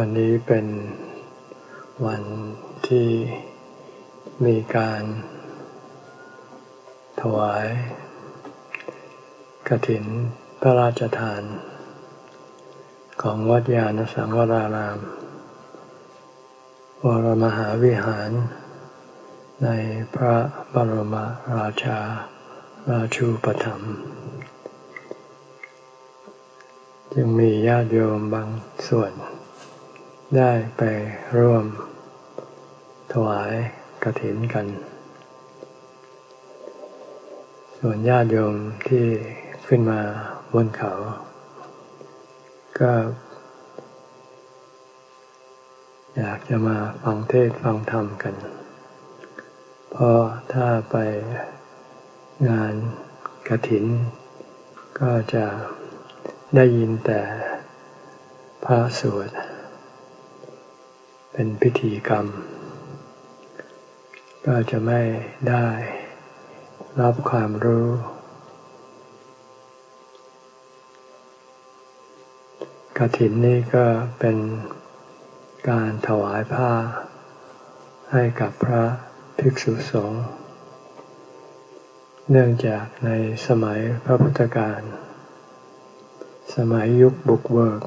วันนี้เป็นวันที่มีการถวายกฐินพระราชทาน ของวัดยาณสังวราราม วรมหาวิหาร ในพระบรมราชาราชูปถัมภ์จึงมีญาติโยมบางส่วน ได้ไปร่วม ถวายกระถินกัน ส่วนญาติโยมที่ขึ้นมาบนเขา ก็ อยากจะมาฟังเทศฟังธรรมกัน เพราะถ้าไปงานกระถิน ก็จะได้ยินแต่พระสวด เป็นพิธีกรรม ก็จะไม่ได้รับความรู้กฐินนี้ก็เป็นการถวายผ้า ให้กับพระภิกษุสงฆ์เนื่องจากในสมัยพระพุทธการ สมัยยุคบุกเบิก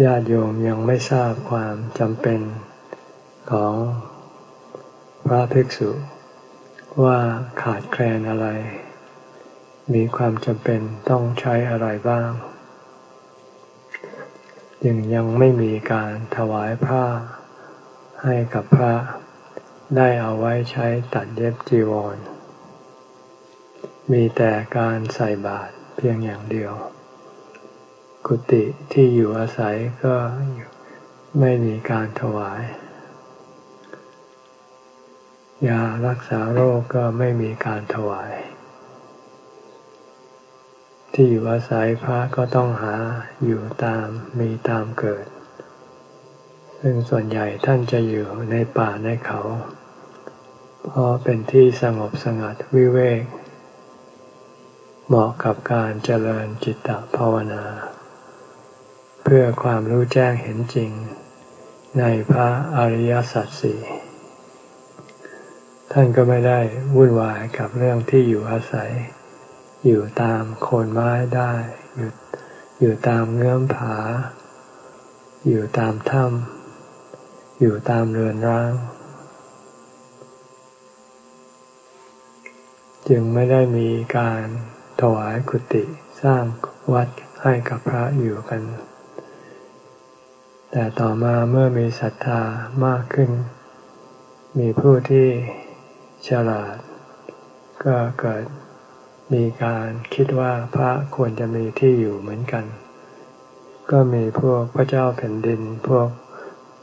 ญาติโยมยังไม่ทราบความจำเป็นของพระภิกษุ ว่าขาดแคลนอะไร มีความจำเป็นต้องใช้อะไรบ้างยังยังไม่มีการถวายผ้าให้กับพระได้เอาไว้ใช้ตัดเย็บจีวร มีแต่การใส่บาตรเพียงอย่างเดียว กุฏิที่อยู่อาศัยก็ไม่มีการถวาย ยารักษาโรคก็ไม่มีการถวาย ที่อยู่อาศัยพระก็ต้องหาอยู่ตามมีตามเกิด ซึ่งส่วนใหญ่ท่านจะอยู่ในป่าในเขาเพราะเป็นที่สงบสงัดวิเวก เหมาะกับการเจริญจิตตภาวนา เพื่อความรู้แจ้งเห็นจริง ในพระอริยสัจสี่ท่านก็ไม่ได้วุ่นวายกับเรื่องที่อยู่อาศัย อยู่ตามโคนไม้ได้ อยู่อยู่ตามเงื้อมผา อยู่ตามถ้ำอยู่ตามเรือนร้าง จึงไม่ได้มีการถวายกุฏิสร้างวัดให้กับพระอยู่กัน แต่ต่อมาเมื่อมีศรัทธามากขึ้น มีผู้ที่ฉลาด ก็เกิดมีการคิดว่าพระควรจะมีที่อยู่เหมือนกัน ก็มีพวกพระเจ้าแผ่นดินพวก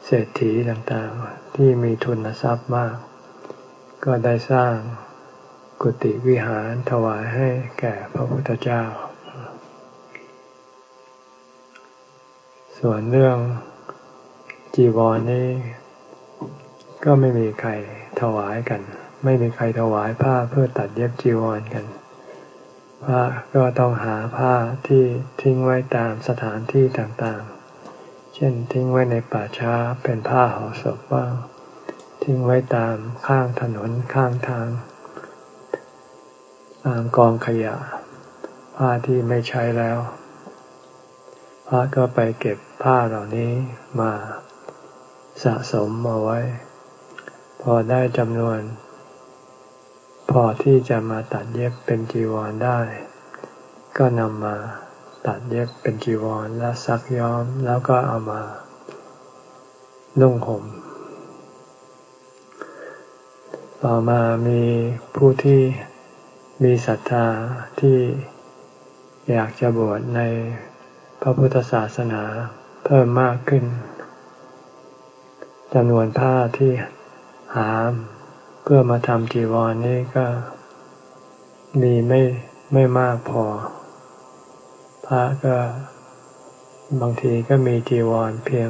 เศรษฐีต่างๆ ที่มีทุนทรัพย์มาก ก็ได้สร้างกุฏิวิหารถวายให้แก่พระพุทธเจ้า ส่วนเรื่อง จีวรนี่ก็ไม่มีใครถวายกัน ไม่มีใครถวายผ้าเพื่อตัดเย็บจีวรกันผ้าก็ต้องหาผ้าที่ทิ้งไว้ตามสถานที่ต่างๆ เช่นทิ้งไว้ในป่าช้าเป็นผ้าห่อศพบ้างทิ้งไว้ตามข้างถนนข้างทาง ตามกองขยะ ผ้าที่ไม่ใช้แล้ว พระก็ไปเก็บผ้าเหล่านี้มา สะสมมาไว้ พอได้จำนวน พอที่จะมาตัดเย็บเป็นจีวรได้ ก็นำมาตัดเย็บเป็นจีวรและซักย้อมแล้วก็เอามานุ่งห่มต่อมามีผู้ที่มีศรัทธาที่อยากจะบวชในพระพุทธศาสนาเพิ่มมากขึ้น จำนวนผ้าที่หาเพื่อมาทำจีวรนนี้ก็มีไม่ไม่มากพอ พระก็บางทีก็มีจีวรเพียง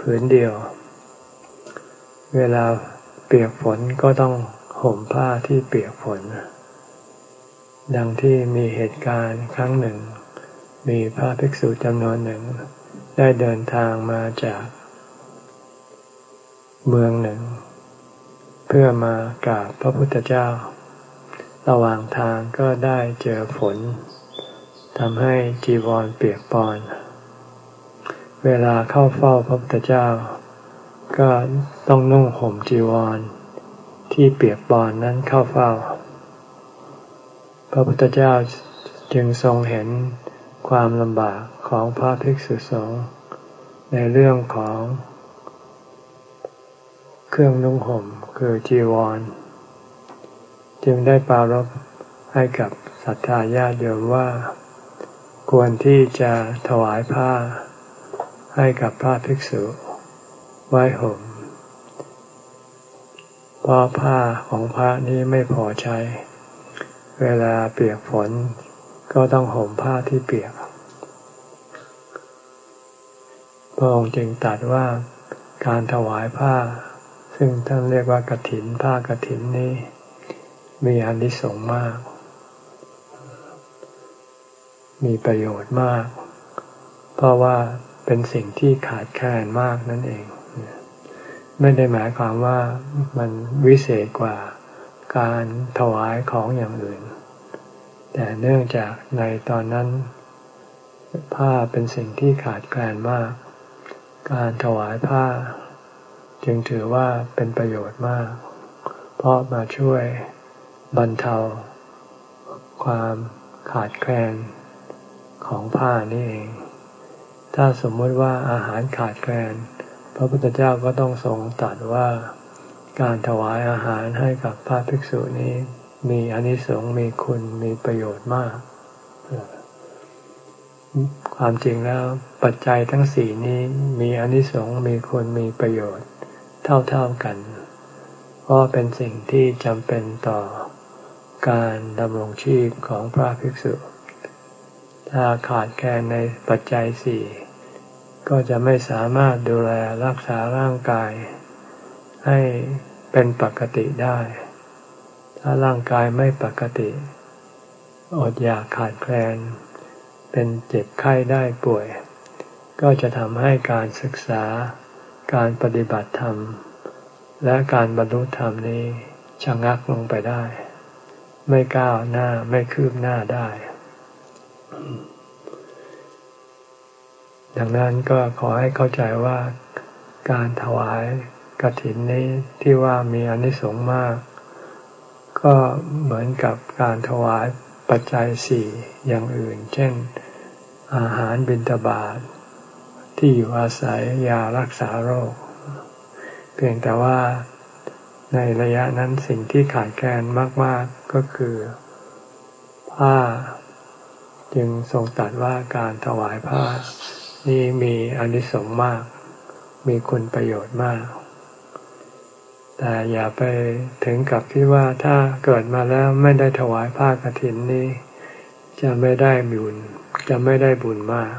ผืนเดียว เวลาเปียกฝนก็ต้องห่มผ้าที่เปียกฝน ดังที่มีเหตุการณ์ครั้งหนึ่ง มีพระภิกษุจำนวนหนึ่ง ได้เดินทางมาจาก เมืองหนึ่ง เพื่อมากราบพระพุทธเจ้า ระหว่างทางก็ได้เจอฝนทำให้จีวรเปียกปอน เวลาเข้าเฝ้าพระพุทธเจ้า ก็ต้องนุ่งห่มจีวร ที่เปียกปอนนั้นเข้าเฝ้า พระพุทธเจ้าจึงทรงเห็นความลำบากของพระภิกษุสงฆ์ในเรื่องของ เครื่องนุ่งห่มคือจีวร จึงได้ปรารบให้กับศรัทธาญาติโยมว่า ควรที่จะถวายผ้า ให้กับพระภิกษุไว้ห่มเพราะผ้าของพระนี้ไม่พอใช้ เวลาเปียกฝนก็ต้องห่มผ้าที่เปียกพระองค์จึงตรัสว่าการถวายผ้า ซึ่งท่านเรียกว่ากถินผ้ากถินนี้ มีอานิสงส์มาก มีประโยชน์มาก เพราะว่าเป็นสิ่งที่ขาดแคลนมากนั่นเอง ไม่ได้หมายความว่ามันวิเศษกว่าการถวายของอย่างอื่น แต่เนื่องจากในตอนนั้น ผ้าเป็นสิ่งที่ขาดแคลนมาก การถวายผ้า จึงถือว่าเป็นประโยชน์มาก เพราะมาช่วยบรรเทา ความขาดแคลนของผ้านี่เอง ถ้าสมมติว่าอาหารขาดแคลน พระพุทธเจ้าก็ต้องทรงตรัสว่าการถวายอาหารให้กับพระภิกษุนี้มีอนิสงส์มีคุณมีประโยชน์มาก ความจริงแล้วปัจจัยทั้งสี่นี้มีอนิสงส์มีคุณมีประโยชน์ เท่าๆกัน เพราะเป็นสิ่งที่จำเป็นต่อการดำรงชีพของพระภิกษุ ถ้าขาดแคลนในปัจจัยสี่ก็จะไม่สามารถดูแลรักษาร่างกาย ให้เป็นปกติได้ ถ้าร่างกายไม่ปกติ อดอยากขาดแคลน เป็นเจ็บไข้ได้ป่วย ก็จะทำให้การศึกษา การปฏิบัติธรรม และการบรรลุธรรมนี้ชะงักลงไปได้ ไม่ก้าวหน้าไม่คืบหน้าได้ ดังนั้นก็ขอให้เข้าใจว่าการถวายกรถินนี้ที่ว่ามีอนิสงส์มาก ก็เหมือนกับการถวายปัจจัยสี่อย่างอื่น เช่น อาหารบิณฑบาต ที่อยู่อาศัยยารักษาโรค เพียงแต่ว่าในระยะนั้นสิ่งที่ขาดแคลนมาก ๆก็คือ ผ้า จึงทรงตัดว่าการถวายผ้า นี้มีอนิสงส์มาก มีคุณประโยชน์มาก แต่อย่าไปถึงกับคิดว่าถ้าเกิดมาแล้วไม่ได้ถวายผ้ากรถินนี้ จะไม่ได้บุญจะไม่ได้บุญมาก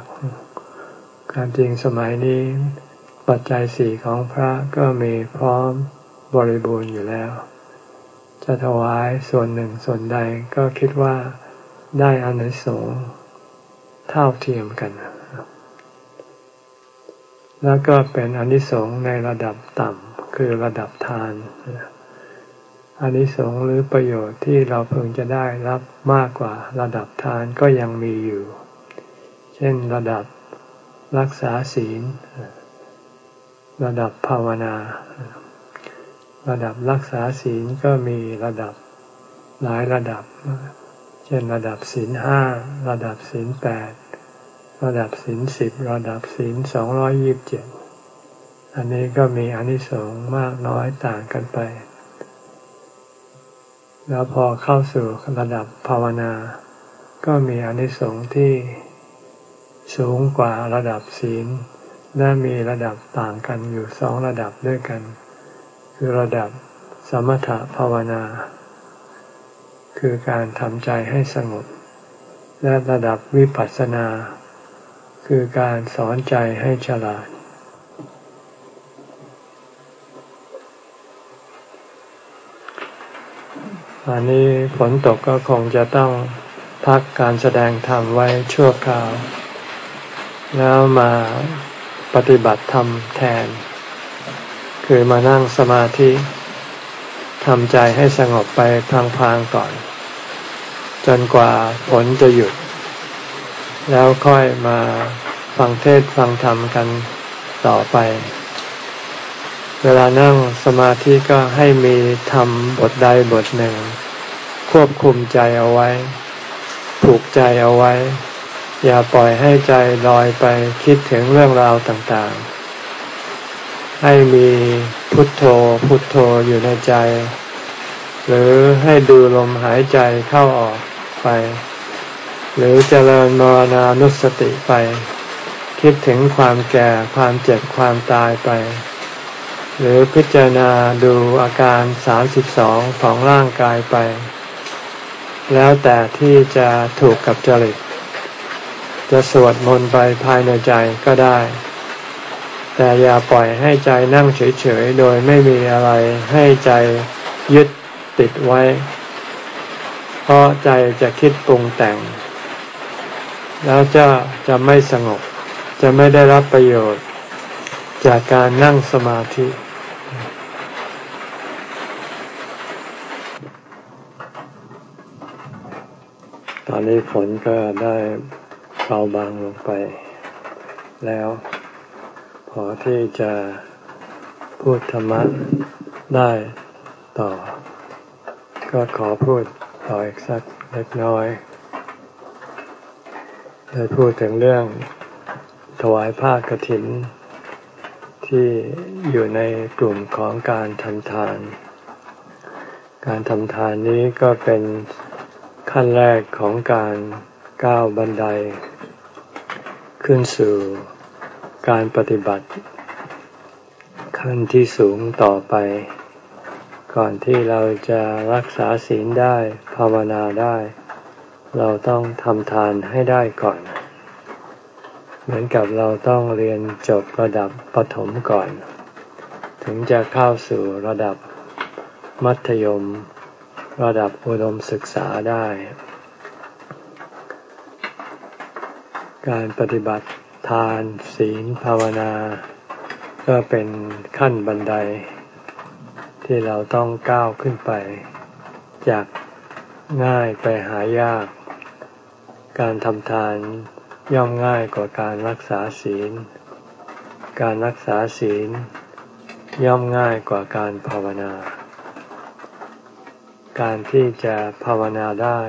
ความจริงสมัยนี้ ปัจจัยสี่ของพระก็มีพร้อมบริบูรณ์อยู่แล้ว จะถวายส่วนหนึ่งส่วนใดก็คิดว่าได้อานิสงส์เท่าเทียมกัน แล้วก็เป็นอนิสงส์ในระดับต่ำคือระดับทานอานิสงส์หรือประโยชน์ที่เราเพิ่งจะได้รับมากกว่าระดับทานก็ยังมีอยู่ เช่นระดับ รักษาศีล ระดับภาวนา ระดับรักษาศีลก็มีระดับหลายระดับ เช่นระดับศีลห้าระดับศีลแปดระดับศีลสิบระดับศีลสองร้อยยิบเจ็ดอันนี้ก็มีอนิสงส์มากน้อยต่างกันไป แล้วพอเข้าสู่ระดับภาวนา ก็มีอนิสงส์ที่ สูงกว่าระดับศีล และมีระดับต่างกันอยู่สองระดับด้วยกัน คือระดับสมถภาวนา คือการทำใจให้สงบ และระดับวิปัสสนา คือการสอนใจให้ฉลาดอันนี้ฝนตกก็คงจะต้องพักการแสดงธรรมไว้ชั่วคราว แล้วมาปฏิบัติธรรมแทน คือมานั่งสมาธิทำใจให้สงบไปทางพางก่อน จนกว่าฝนจะหยุด แล้วค่อยมาฟังเทศฟังธรรมกันต่อไป เวลานั่งสมาธิก็ให้มีธรรมบทใดบทหนึ่ง ควบคุมใจเอาไว้ ผูกใจเอาไว้ อย่าปล่อยให้ใจลอยไปคิดถึงเรื่องราวต่างๆ ให้มีพุทโธพุทโธอยู่ในใจ หรือให้ดูลมหายใจเข้าออกไป หรือเจริญมรณานุสติไป คิดถึงความแก่ความเจ็บความตายไป หรือพิจารณาดูอาการสามสิบสองของร่างกายไป แล้วแต่ที่จะถูกกับจริต จะสวดมนต์ไปภายในใจก็ได้ แต่อย่าปล่อยให้ใจนั่งเฉยๆ โดยไม่มีอะไรให้ใจยึดติดไว้ เพราะใจจะคิดปรุงแต่ง แล้วจะจะไม่สงบ จะไม่ได้รับประโยชน์ จากการนั่งสมาธิตอนนี้ฝนก็ได้ เบาบางลงไป แล้ว พอที่จะพูดธรรมะได้ต่อ ก็ขอพูดต่ออีกสักเล็กน้อยได้พูดถึงเรื่องถวายผ้ากรถิน ที่อยู่ในกลุ่มของการทำทาน การทำทานนี้ก็เป็นขั้นแรกของการก้าวบันได ขึ้นสู่การปฏิบัติ ขั้นที่สูงต่อไป ก่อนที่เราจะรักษาศีลได้ภาวนาได้ เราต้องทำทานให้ได้ก่อน เหมือนกับเราต้องเรียนจบระดับปฐมก่อน ถึงจะเข้าสู่ระดับมัธยม ระดับอุดมศึกษาได้ การปฏิบัติทานศีลภาวนา ก็เป็นขั้นบันได ที่เราต้องก้าวขึ้นไป จากง่ายไปหายาก การทำทานย่อมง่ายกว่าการรักษาศีล การรักษาศีล ย่อมง่ายกว่าการภาวนา การที่จะภาวนาได้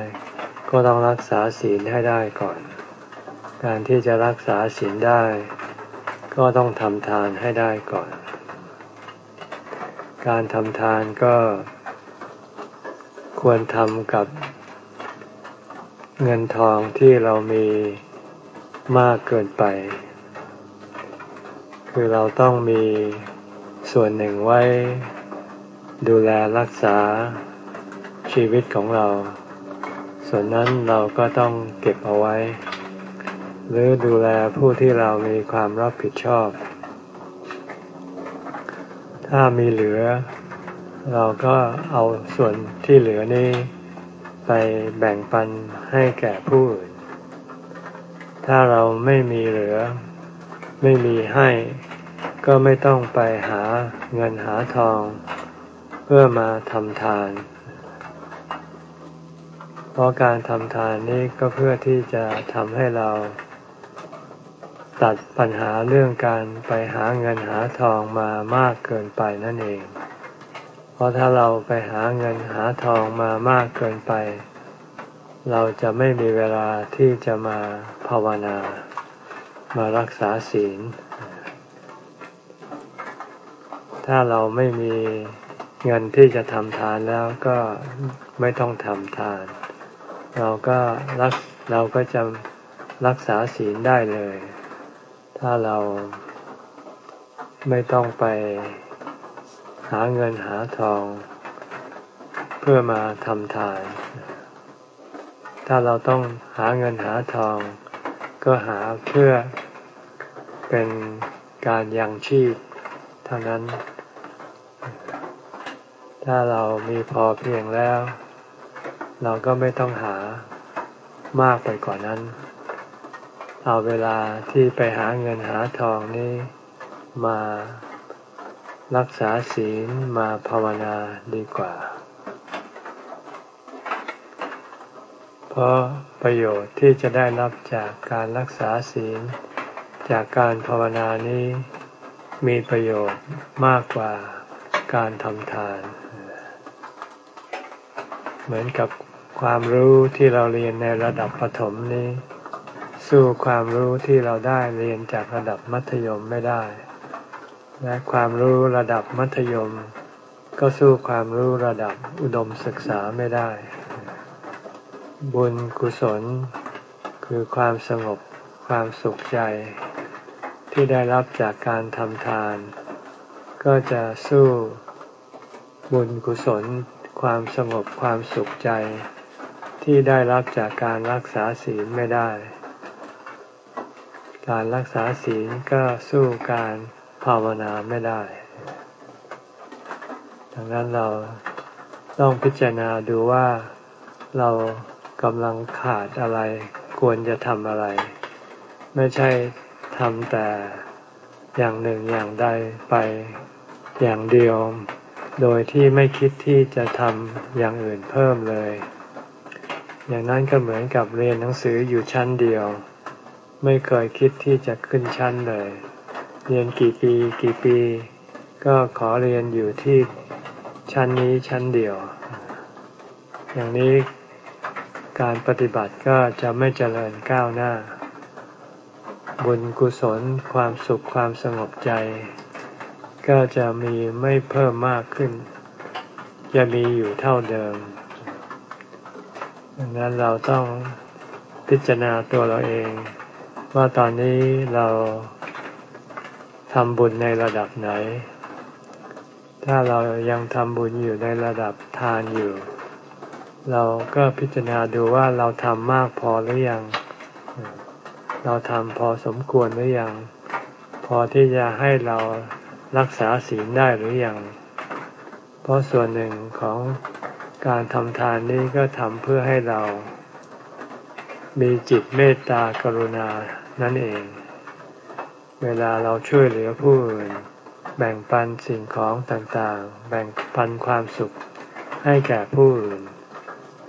ก็ต้องรักษาศีลให้ได้ก่อน การที่จะรักษาศีลได้ ก็ต้องทำทานให้ได้ก่อน การทำทานก็ควรทำกับเงินทองที่เรามีมากเกินไป คือเราต้องมีส่วนหนึ่งไว้ ดูแลรักษาชีวิตของเรา ส่วนนั้นเราก็ต้องเก็บเอาไว้ หรือดูแลผู้ที่เรามีความรับผิดชอบ ถ้ามีเหลือ เราก็เอาส่วนที่เหลือนี้ ไปแบ่งปันให้แก่ผู้อื่น ถ้าเราไม่มีเหลือ ไม่มีให้ ก็ไม่ต้องไปหาเงินหาทอง เพื่อมาทำทานเพราะการทำทานนี้ก็เพื่อที่จะทำให้เรา ตัดปัญหาเรื่องการไปหาเงินหาทองมามากเกินไปนั่นเอง เพราะถ้าเราไปหาเงินหาทองมามากเกินไป เราจะไม่มีเวลาที่จะมาภาวนา มารักษาศีล ถ้าเราไม่มีเงินที่จะทำทานแล้วก็ไม่ต้องทำทาน เราก็รักเราก็จะรักษาศีลได้เลย ถ้าเราไม่ต้องไปหาเงินหาทอง เพื่อมาทำทาน ถ้าเราต้องหาเงินหาทอง ก็หาเพื่อเป็นการยังชีพเท่านั้น ถ้าเรามีพอเพียงแล้ว เราก็ไม่ต้องหามากไปกว่านั้น เอาเวลาที่ไปหาเงินหาทองนี้มารักษาศีลมาภาวนาดีกว่า เพราะประโยชน์ที่จะได้รับจากการรักษาศีล จากการภาวนานี้มีประโยชน์มากกว่าการทำทาน เหมือนกับความรู้ที่เราเรียนในระดับประถมนี้ สู้ความรู้ที่เราได้เรียนจากระดับมัธยมไม่ได้ และความรู้ระดับมัธยม ก็สู้ความรู้ระดับอุดมศึกษาไม่ได้ บุญกุศล คือความสงบความสุขใจ ที่ได้รับจากการทำทาน ก็จะสู้บุญกุศล ความสงบความสุขใจ ที่ได้รับจากการรักษาศีลไม่ได้ การรักษาศีลก็สู้การภาวนาไม่ได้ ดังนั้นเราต้องพิจารณาดูว่าเรากำลังขาดอะไร ควรจะทำอะไร ไม่ใช่ทำแต่อย่างหนึ่งอย่างใดไปอย่างเดียว โดยที่ไม่คิดที่จะทำอย่างอื่นเพิ่มเลย อย่างนั้นก็เหมือนกับเรียนหนังสืออยู่ชั้นเดียว ไม่เคยคิดที่จะขึ้นชั้นเลย เรียนกี่ปีกี่ปี ก็ขอเรียนอยู่ที่ชั้นนี้ชั้นเดียว อย่างนี้การปฏิบัติก็จะไม่เจริญก้าวหน้า บุญกุศลความสุขความสงบใจ ก็จะมีไม่เพิ่มมากขึ้น จะมีอยู่เท่าเดิมดังนั้นเราต้องพิจารณาตัวเราเอง ว่าตอนนี้เราทำบุญในระดับไหน ถ้าเรายังทำบุญอยู่ในระดับทานอยู่ เราก็พิจารณาดูว่าเราทำมากพอหรือยัง เราทำพอสมควรหรือยัง พอที่จะให้เรารักษาศีลได้หรือยัง เพราะส่วนหนึ่งของการทำทานนี้ก็ทำเพื่อให้เรามีจิตเมตตากรุณา นั่นเอง เวลาเราช่วยเหลือผู้อื่น แบ่งปันสิ่งของต่างๆ แบ่งปันความสุขให้แก่ผู้อื่น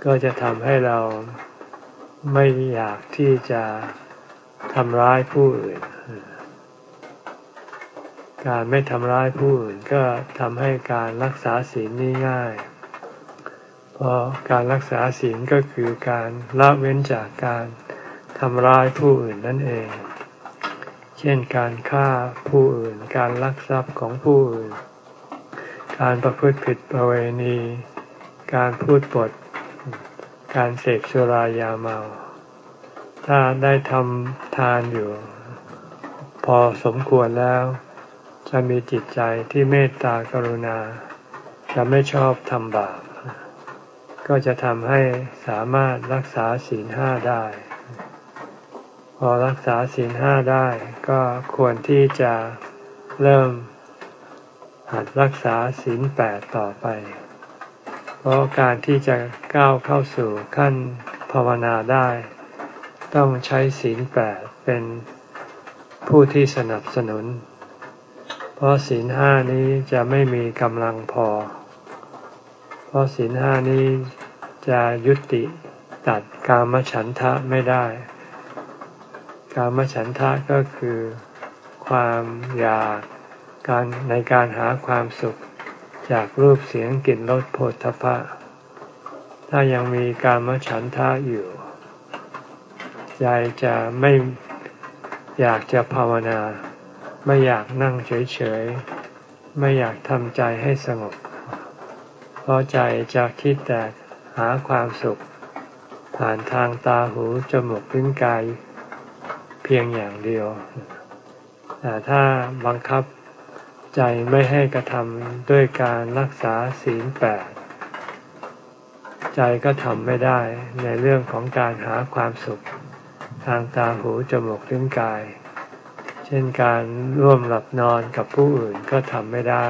ก็จะทำให้เราไม่อยากที่จะทำร้ายผู้อื่น การไม่ทำร้ายผู้อื่นก็ทำให้การรักษาศีลนี่ง่าย เพราะการรักษาศีลก็คือการละเว้นจากการ ทำร้ายผู้อื่นนั่นเอง เช่นการฆ่าผู้อื่น การลักทรัพย์ของผู้อื่น การประพฤติผิดประเวณี การพูดปด การเสพสุรายาเมา ถ้าได้ทำทานอยู่ พอสมควรแล้ว จะมีจิตใจที่เมตตากรุณา จะไม่ชอบทำบาปก็จะทำให้สามารถรักษาศีลห้าได้ พอรักษาศีลห้าได้ก็ควรที่จะเริ่มหัดรักษาศีลแปดต่อไป เพราะการที่จะก้าวเข้าสู่ขั้นภาวนาได้ ต้องใช้ศีลแปดเป็นผู้ที่สนับสนุน เพราะศีลห้านี้จะไม่มีกำลังพอ เพราะศีลห้านี้จะยุติตัดกามฉันทะไม่ได้ การมฉันทะก็คือความอยากการในการหาความสุขจากรูปเสียงกลิ่นรสโผฏฐพะ ถ้ายังมีการมฉันทะอยู่ใจจะไม่อยากจะภาวนา ไม่อยากนั่งเฉยๆ ไม่อยากทำใจให้สงบ เพราะใจจะคิดแต่หาความสุข ผ่านทางตาหูจมูกลิ้นกาย เพียงอย่างเดียวแต่ถ้าบังคับใจไม่ให้กระทำด้วยการรักษาศีลแปดใจก็ทำไม่ได้ในเรื่องของการหาความสุข ทางตาหูจมูกลิ้นกาย เช่นการร่วมหลับนอนกับผู้อื่นก็ทำไม่ได้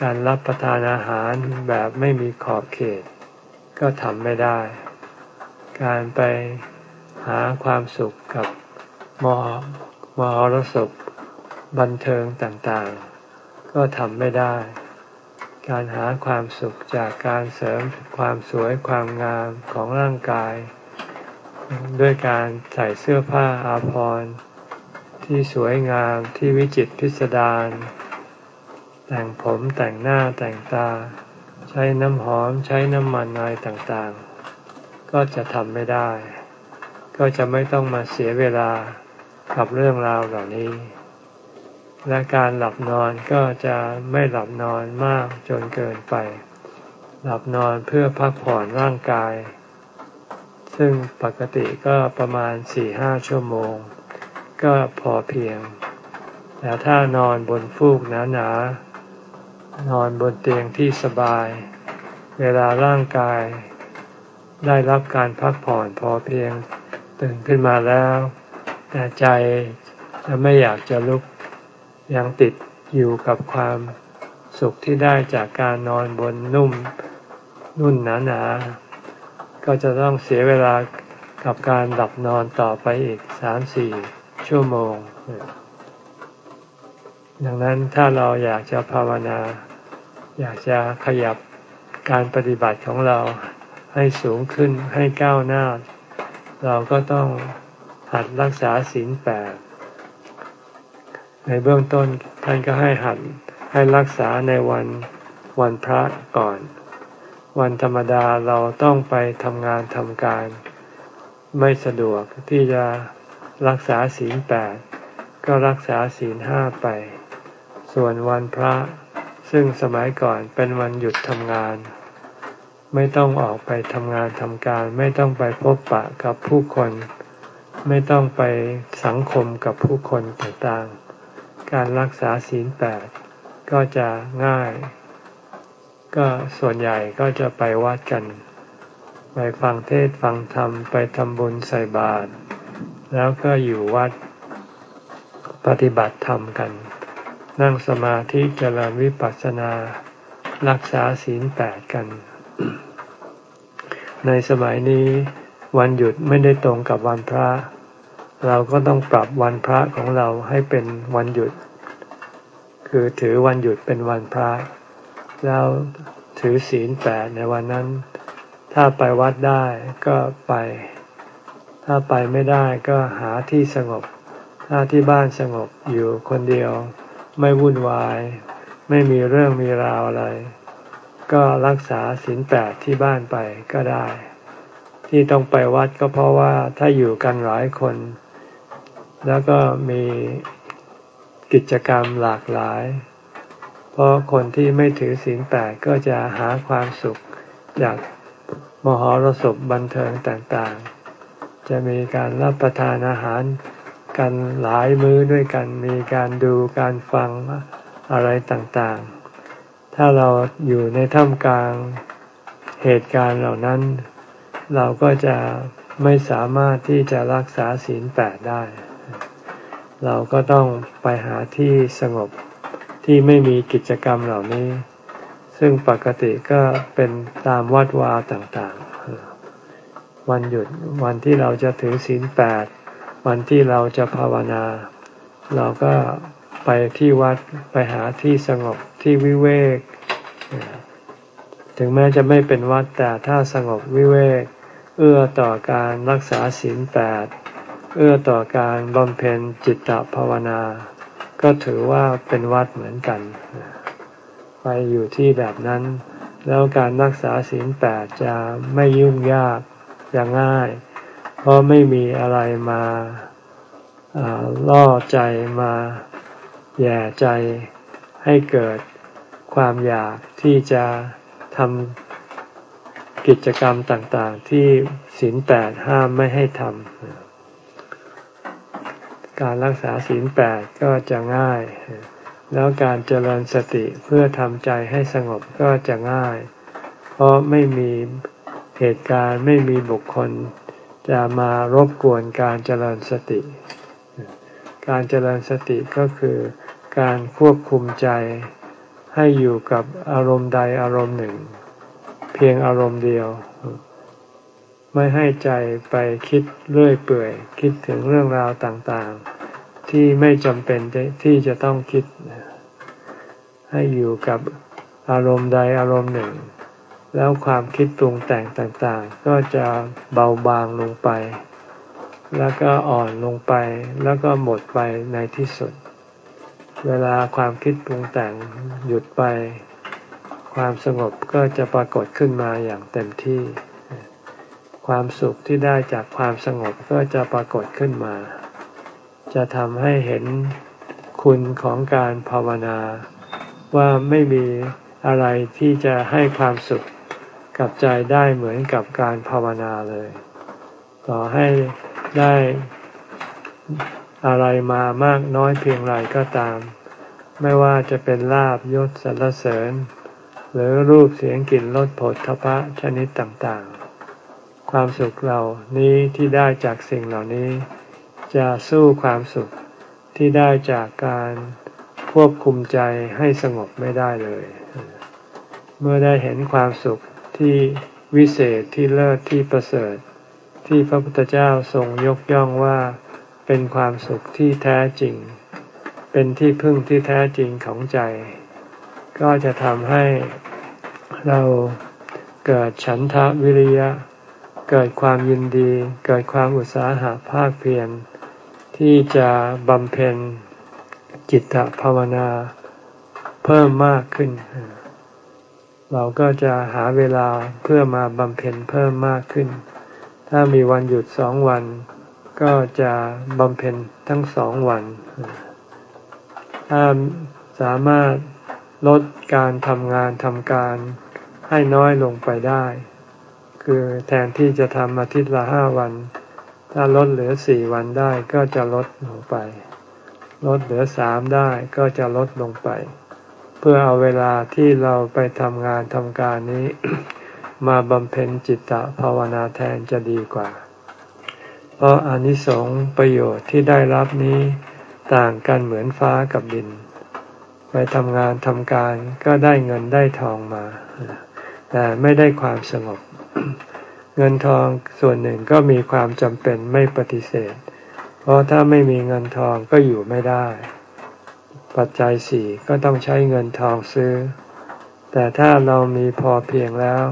การรับประทานอาหารแบบไม่มีขอบเขต ก็ทำไม่ได้ การไปหาความสุขกับ มอมอรสพบันเทิงต่างๆ ก็ทำไม่ได้ การหาความสุขจากการเสริมความสวยความงามของร่างกาย ด้วยการใส่เสื้อผ้าอาภรณ์ที่สวยงามที่วิจิตพิสดารแต่งผมแต่งหน้าแต่งตา ใช้น้ำหอมใช้น้ำมันอะไรต่างๆ ก็จะทำไม่ได้ ก็จะไม่ต้องมาเสียเวลา กับเรื่องราวเหล่านี้ และการหลับนอนก็จะไม่หลับนอนมากจนเกินไป หลับนอนเพื่อพักผ่อนร่างกาย ซึ่งปกติก็ประมาณสี่ห้าชั่วโมง ก็พอเพียง แต่ถ้านอนบนฟูกหนาๆนอนบนเตียงที่สบาย เวลาร่างกายได้รับการพักผ่อนพอเพียงตื่นขึ้นมาแล้ว แต่ใจจะไม่อยากจะลุกยังติดอยู่กับความสุขที่ได้จากการนอนบนนุ่มนุ่นหนาหนาก็จะต้องเสียเวลากับการหลับนอนต่อไปอีกสามสี่ชั่วโมง ดังนั้นถ้าเราอยากจะภาวนา อยากจะขยับการปฏิบัติของเราให้สูงขึ้นให้ก้าวหน้า เราก็ต้อง หัดรักษาศีลแปดในเบื้องต้นท่านก็ให้หัดให้รักษาในวันวันพระก่อน วันธรรมดาเราต้องไปทำงานทำการ ไม่สะดวกที่จะรักษาศีลแปดก็รักษาศีลห้าไป ส่วนวันพระซึ่งสมัยก่อนเป็นวันหยุดทำงาน ไม่ต้องออกไปทำงานทำการ ไม่ต้องไปพบปะกับผู้คน ไม่ต้องไปสังคมกับผู้คนต่างๆ การรักษาศีลแปดก็จะง่าย ก็ส่วนใหญ่ก็จะไปวัดกัน ไปฟังเทศฟังธรรม ไปทำบุญใส่บาตรแล้วก็อยู่วัดปฏิบัติธรรมกัน นั่งสมาธิเจริญวิปัสสนา รักษาศีลแปดกัน ในสมัยนี้ วันหยุดไม่ได้ตรงกับวันพระ เราก็ต้องปรับวันพระของเราให้เป็นวันหยุด คือถือวันหยุดเป็นวันพระ แล้วถือศีลแปดในวันนั้น ถ้าไปวัดได้ก็ไป ถ้าไปไม่ได้ก็หาที่สงบ ถ้าที่บ้านสงบอยู่คนเดียว ไม่วุ่นวาย ไม่มีเรื่องมีราวอะไร ก็รักษาศีลแปดที่บ้านไปก็ได้ ที่ต้องไปวัดก็เพราะว่าถ้าอยู่กันหลายคน แล้วก็มีกิจกรรมหลากหลาย เพราะคนที่ไม่ถือศีลแปดก็จะหาความสุขจากมหรสพบันเทิงต่างๆ จะมีการรับประทานอาหารกันหลายมื้อด้วยกัน มีการดูการฟังอะไรต่างๆ ถ้าเราอยู่ในท่ามกลางเหตุการณ์เหล่านั้น เราก็จะไม่สามารถที่จะรักษาศีลแปดได้ เราก็ต้องไปหาที่สงบที่ไม่มีกิจกรรมเหล่านี้ ซึ่งปกติก็เป็นตามวัดวาต่างๆ วันหยุดวันที่เราจะถือศีลแปดวันที่เราจะภาวนา เราก็ไปที่วัดไปหาที่สงบที่วิเวก ถึงแม้จะไม่เป็นวัดแต่ถ้าสงบวิเวก เอื้อต่อการรักษาศีลแปดเอื้อต่อการบำเพ็ญจิตตภาวนา ก็ถือว่าเป็นวัดเหมือนกัน ไปอยู่ที่แบบนั้น แล้วการรักษาศีลแปดจะไม่ยุ่งยากจะง่าย เพราะไม่มีอะไรมาล่อใจมาแย่ใจให้เกิดความอยากที่จะทำ กิจกรรมต่างๆ ที่ศีลแปดห้ามไม่ให้ทำการรักษาศีลแปดก็จะง่าย แล้วการเจริญสติเพื่อทำใจให้สงบก็จะง่าย เพราะไม่มีเหตุการณ์ไม่มีบุคคล จะมารบกวนการเจริญสติ การเจริญสติก็คือการควบคุมใจให้อยู่กับอารมณ์ใดอารมณ์หนึ่ง เพียงอารมณ์เดียว ไม่ให้ใจไปคิดเรื่อยเปื่อย คิดถึงเรื่องราวต่างๆ ที่ไม่จำเป็นที่จะต้องคิด ให้อยู่กับอารมณ์ใดอารมณ์หนึ่ง แล้วความคิดปรุงแต่งต่างๆ ก็จะเบาบางลงไป แล้วก็อ่อนลงไป แล้วก็หมดไปในที่สุด เวลาความคิดปรุงแต่งหยุดไป ความสงบก็จะปรากฏขึ้นมาอย่างเต็มที่ ความสุขที่ได้จากความสงบก็จะปรากฏขึ้นมา จะทำให้เห็นคุณของการภาวนา ว่าไม่มีอะไรที่จะให้ความสุขกับใจได้เหมือนกับการภาวนาเลยต่อให้ได้อะไรมามากน้อยเพียงไรก็ตาม ไม่ว่าจะเป็นลาบยศสรรเสริญ หรือรูปเสียงกลิ่นรสผลทพะชนิดต่างๆ ความสุขเหล่านี้ที่ได้จากสิ่งเหล่านี้ จะสู้ความสุขที่ได้จากการควบคุมใจให้สงบไม่ได้เลย เมื่อได้เห็นความสุขที่วิเศษที่เลิศที่ประเสริฐ ที่พระพุทธเจ้าทรงยกย่องว่าเป็นความสุขที่แท้จริง เป็นที่พึ่งที่แท้จริงของใจ ก็จะทำให้เราเกิดฉันทะวิริยะ เกิดความยินดี เกิดความอุตสาหะภาคเพียรที่จะบำเพ็ญจิตภาวนาเพิ่มมากขึ้น เราก็จะหาเวลาเพื่อมาบำเพ็ญเพิ่มมากขึ้น ถ้ามีวันหยุดสองวัน ก็จะบำเพ็ญทั้งสองวัน ถ้าสามารถ ลดการทำงานทำการให้น้อยลงไปได้ คือแทนที่จะทำอาทิตย์ละห้าวัน ถ้าลดเหลือสี่วันได้ก็จะลดลงไป ลดเหลือสามได้ก็จะลดลงไป เพื่อเอาเวลาที่เราไปทำงานทำการนี้ มาบำเพ็ญจิตตภาวนาแทนจะดีกว่า เพราะอานิสงส์ประโยชน์ที่ได้รับนี้ต่างกันเหมือนฟ้ากับดิน ไปทำงานทำการก็ได้เงินได้ทองมา แต่ไม่ได้ความสงบ เงินทองส่วนหนึ่งก็มีความจำเป็นไม่ปฏิเสธ เพราะถ้าไม่มีเงินทองก็อยู่ไม่ได้ ปัจจัยสี่ก็ต้องใช้เงินทองซื้อ แต่ถ้าเรามีพอเพียงแล้ว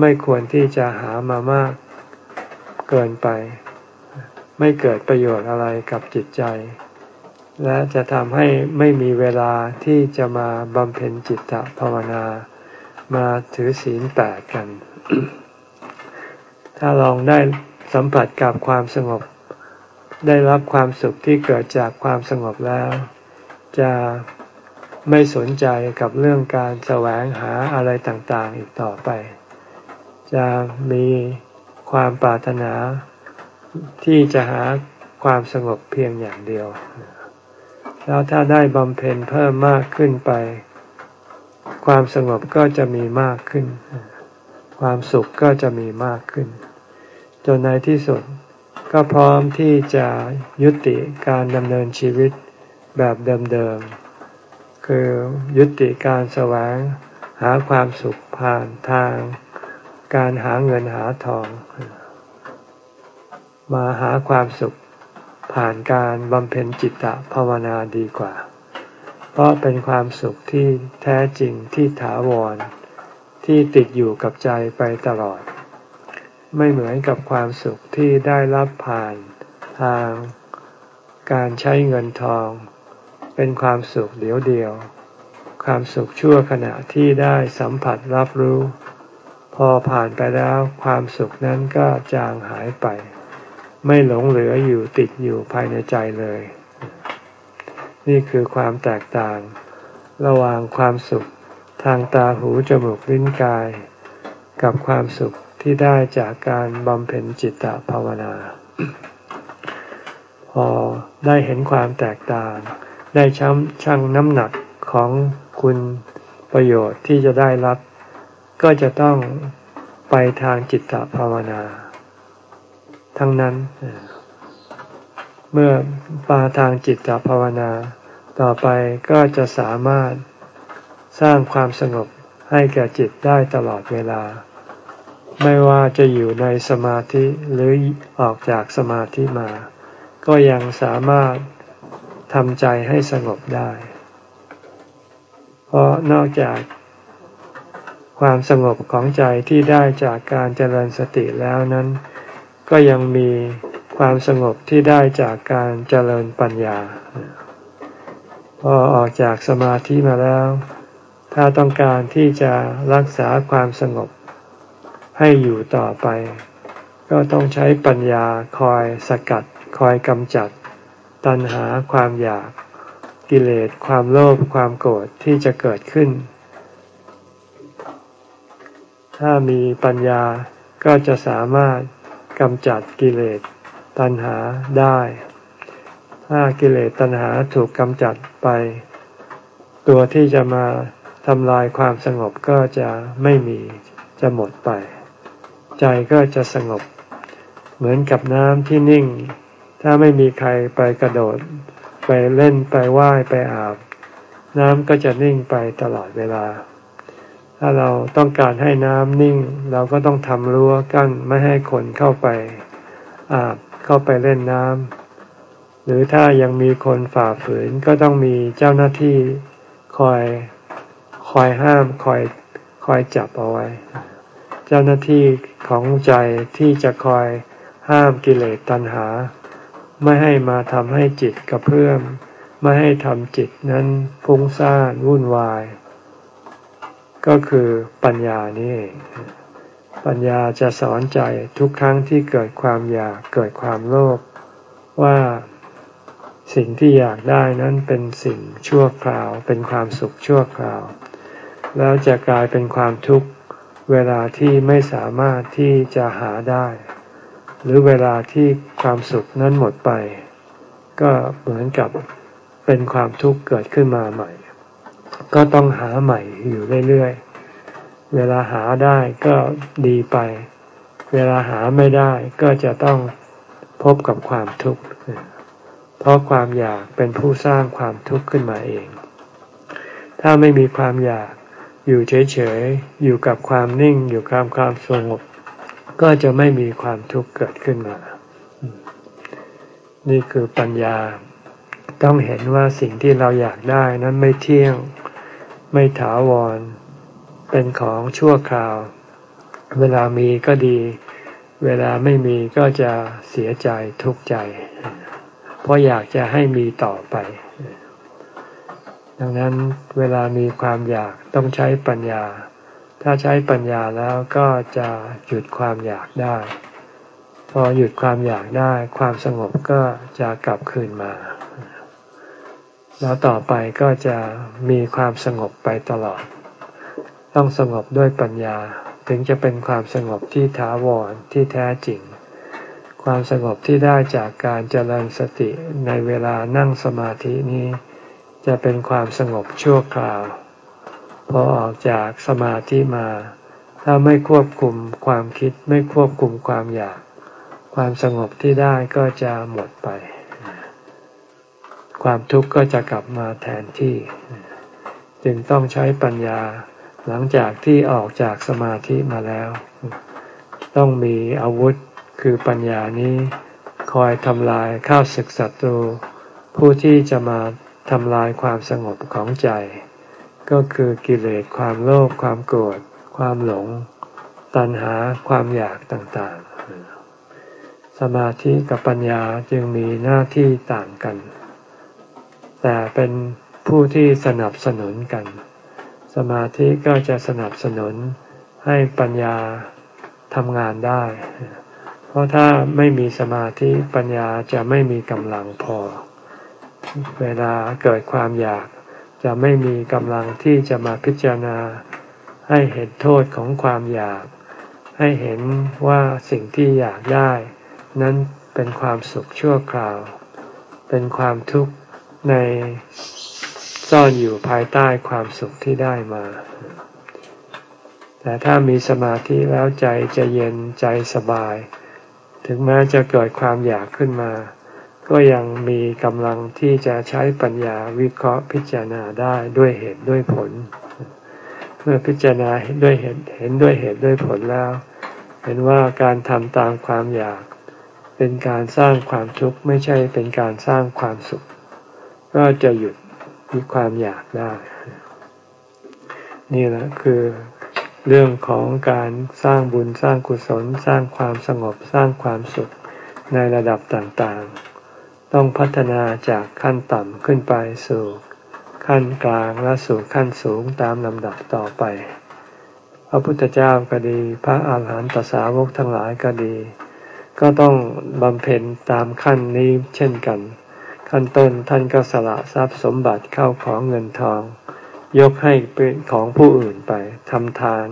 ไม่ควรที่จะหามามากเกินไป ไม่เกิดประโยชน์อะไรกับจิตใจ และจะทำให้ไม่มีเวลาที่จะมาบำเพ็ญจิตตภาวนา มาถือศีลแปดกัน ถ้าลองได้สัมผัสกับความสงบ ได้รับความสุขที่เกิดจากความสงบแล้ว จะไม่สนใจกับเรื่องการแสวงหาอะไรต่างๆอีกต่อไป จะมีความปรารถนาที่จะหาความสงบเพียงอย่างเดียว แล้วถ้าได้บำเพ็ญเพิ่มมากขึ้นไป ความสงบก็จะมีมากขึ้น ความสุขก็จะมีมากขึ้น จนในที่สุดก็พร้อมที่จะยุติการดำเนินชีวิตแบบเดิมๆ คือยุติการแสวงหาความสุขผ่านทาง การหาเงินหาทอง มาหาความสุข ผ่านการบำเพ็ญจิตตภาวนาดีกว่า เพราะเป็นความสุขที่แท้จริงที่ถาวร ที่ติดอยู่กับใจไปตลอด ไม่เหมือนกับความสุขที่ได้รับผ่านทาง การใช้เงินทอง เป็นความสุขเดียวเดียว ความสุขชั่วขณะที่ได้สัมผัสรับรู้ พอผ่านไปแล้วความสุขนั้นก็จางหายไป ไม่หลงเหลืออยู่ติดอยู่ภายในใจเลย นี่คือความแตกต่าง ระหว่างความสุขทางตาหูจมูกลิ้นกาย กับความสุขที่ได้จากการบำเพ็ญจิตตภาวนา พอได้เห็นความแตกต่าง ได้ชั่งชั่งน้ำหนักของคุณประโยชน์ที่จะได้รับ ก็จะต้องไปทางจิตตภาวนา ทั้งนั้น เมื่อปาทางจิตตภาวนา ต่อไปก็จะสามารถสร้างความสงบให้แก่จิตได้ตลอดเวลา ไม่ว่าจะอยู่ในสมาธิหรือออกจากสมาธิมา ก็ยังสามารถทำใจให้สงบได้ เพราะนอกจากความสงบของใจที่ได้จากการเจริญสติแล้วนั้น ก็ยังมีความสงบที่ได้จากการเจริญปัญญา พอออกจากสมาธิมาแล้ว ถ้าต้องการที่จะรักษาความสงบให้อยู่ต่อไป ก็ต้องใช้ปัญญาคอยสกัด คอยกำจัด ตัณหาความอยากกิเลสความโลภความโกรธที่จะเกิดขึ้น ถ้ามีปัญญาก็จะสามารถ กำจัดกิเลสตัณหาได้ ถ้ากิเลสตัณหาถูกกำจัดไป ตัวที่จะมาทำลายความสงบก็จะไม่มีจะหมดไป ใจก็จะสงบ เหมือนกับน้ำที่นิ่ง ถ้าไม่มีใครไปกระโดด ไปเล่นไปว่ายไปอาบ น้ำก็จะนิ่งไปตลอดเวลา ถ้าเราต้องการให้น้ำนิ่ง เราก็ต้องทำรั้วกั้นไม่ให้คนเข้าไปอาบเข้าไปเล่นน้ำหรือถ้ายังมีคนฝ่าฝืนก็ต้องมีเจ้าหน้าที่คอยคอยห้ามคอยคอยจับเอาไว้ เจ้าหน้าที่ของใจที่จะคอยห้ามกิเลสตัณหา ไม่ให้มาทำให้จิตกระเพื่อมไม่ให้ทำจิตนั้นฟุ้งซ่านวุ่นวาย ก็คือปัญญานี่ปัญญาจะสอนใจทุกครั้งที่เกิดความอยากเกิดความโลภว่าสิ่งที่อยากได้นั้นเป็นสิ่งชั่วคราว เป็นความสุขชั่วคราว แล้วจะกลายเป็นความทุกข์เวลาที่ไม่สามารถที่จะหาได้ หรือเวลาที่ความสุขนั้นหมดไป ก็เหมือนกับเป็นความทุกข์เกิดขึ้นมาใหม่ ก็ต้องหาใหม่อยู่เรื่อยๆ เวลาหาได้ก็ดีไป เวลาหาไม่ได้ก็จะต้องพบกับความทุกข์ เพราะความอยากเป็นผู้สร้างความทุกข์ขึ้นมาเอง ถ้าไม่มีความอยากอยู่เฉยๆ อยู่กับความนิ่ง อยู่กับความสงบ ก็จะไม่มีความทุกข์เกิดขึ้นมา นี่คือปัญญา ต้องเห็นว่าสิ่งที่เราอยากได้นั้นไม่เที่ยง ไม่ถาวร เป็นของชั่วคราว เวลามีก็ดี เวลาไม่มีก็จะเสียใจทุกข์ใจ เพราะอยากจะให้มีต่อไป ดังนั้นเวลามีความอยากต้องใช้ปัญญา ถ้าใช้ปัญญาแล้วก็จะหยุดความอยากได้ พอหยุดความอยากได้ ความสงบก็จะกลับคืนมา แล้วต่อไปก็จะมีความสงบไปตลอด ต้องสงบด้วยปัญญาถึงจะเป็นความสงบที่ถาวรที่แท้จริง ความสงบที่ได้จากการเจริญสติในเวลานั่งสมาธินี้ จะเป็นความสงบชั่วคราว พอออกจากสมาธิมา ถ้าไม่ควบคุมความคิดไม่ควบคุมความอยาก ความสงบที่ได้ก็จะหมดไป ความทุกข์ก็จะกลับมาแทนที่ จึงต้องใช้ปัญญาหลังจากที่ออกจากสมาธิมาแล้ว ต้องมีอาวุธคือปัญญานี้คอยทำลายข้าศึกศัตรู ผู้ที่จะมาทำลายความสงบของใจ ก็คือกิเลสความโลภความโกรธความหลง ตัณหาความอยากต่างๆ สมาธิกับปัญญาจึงมีหน้าที่ต่างกัน แต่เป็นผู้ที่สนับสนุนกัน สมาธิก็จะสนับสนุนให้ปัญญาทำงานได้ เพราะถ้าไม่มีสมาธิปัญญาจะไม่มีกำลังพอ เวลาเกิดความอยากจะไม่มีกำลังที่จะมาพิจารณา ให้เห็นโทษของความอยาก ให้เห็นว่าสิ่งที่อยากได้ นั้นเป็นความสุขชั่วคราว เป็นความทุกข์ ในซ่อนอยู่ภายใต้ความสุขที่ได้มา แต่ถ้ามีสมาธิแล้วใจจะเย็นใจสบาย ถึงแม้จะเกิดความอยากขึ้นมา ก็ยังมีกำลังที่จะใช้ปัญญาวิเคราะห์พิจารณาได้ด้วยเหตุด้วยผล เมื่อพิจารณาด้วยเหตุเห็นด้วยเหตุด้วยผลแล้ว เห็นว่าการทำตามความอยาก เป็นการสร้างความทุกข์ไม่ใช่เป็นการสร้างความสุข ก็จะหยุดมีความอยากได้ นี่แหละคือเรื่องของการสร้างบุญสร้างกุศล สร้างความสงบสร้างความสุขในระดับต่างๆ ต้องพัฒนาจากขั้นต่ำขึ้นไปสู่ขั้นกลางและสู่ขั้นสูงตามลำดับต่อไป พระพุทธเจ้าก็ดี พระอาหารหันตสาวกทั้งหลายก็ดี ก็ต้องบำเพ็ญตามขั้นนี้เช่นกัน ขั้นต้นท่านก็สละทรัพย์สมบัติเข้าของเงินทอง ยกให้เป็นของผู้อื่นไปทำทาน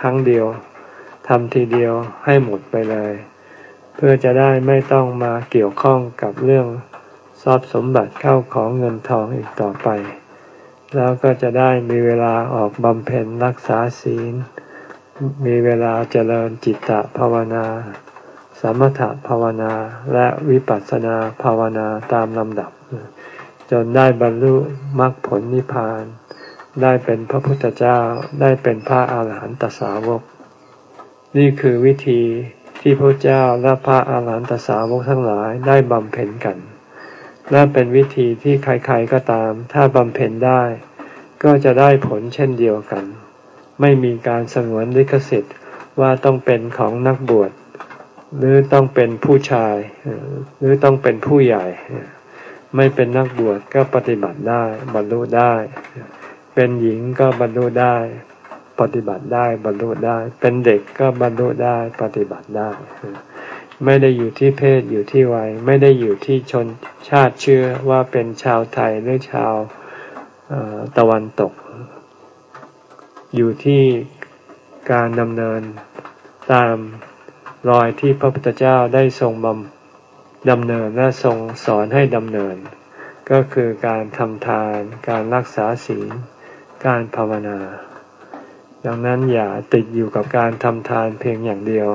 ครั้งเดียวทำทีเดียวให้หมดไปเลย เพื่อจะได้ไม่ต้องมาเกี่ยวข้องกับเรื่องทรัพย์สมบัติเข้าของเงินทองอีกต่อไป แล้วก็จะได้มีเวลาออกบำเพ็ญรักษาศีล มีเวลาเจริญจิตตภาวนา สมถภาวนาและวิปัสสนาภาวนาตามลำดับ จนได้บรรลุมรรคผลนิพพาน ได้เป็นพระพุทธเจ้าได้เป็นพระอาหารหันตสาวก นี่คือวิธีที่พระเจ้าและพระอาหารหันตสาวกทั้งหลายได้บำเพ็ญกัน และเป็นวิธีที่ใครๆก็ตาม ถ้าบำเพ็ญได้ ก็จะได้ผลเช่นเดียวกัน ไม่มีการสงวนลิขสิทธิ์ว่าต้องเป็นของนักบวช หรือต้องเป็นผู้ชาย หรือต้องเป็นผู้ใหญ่ ไม่เป็นนักบวชก็ปฏิบัติได้บรรลุได้ เป็นหญิงก็บรรลุได้ ปฏิบัติได้บรรลุได้ เป็นเด็กก็บรรลุได้ปฏิบัติได้ ไม่ได้อยู่ที่เพศอยู่ที่วัย ไม่ได้อยู่ที่ชนชาติเชื้อว่าเป็นชาวไทยหรือชาวตะวันตก อยู่ที่การดำเนินตาม รอยที่พระพุทธเจ้าได้ทรงบำดำเนินและทรงสอนให้ดำเนิน ก็คือการทำทาน การรักษาศีล การภาวนา ดังนั้นอย่าติดอยู่กับการทำทานเพียงอย่างเดียว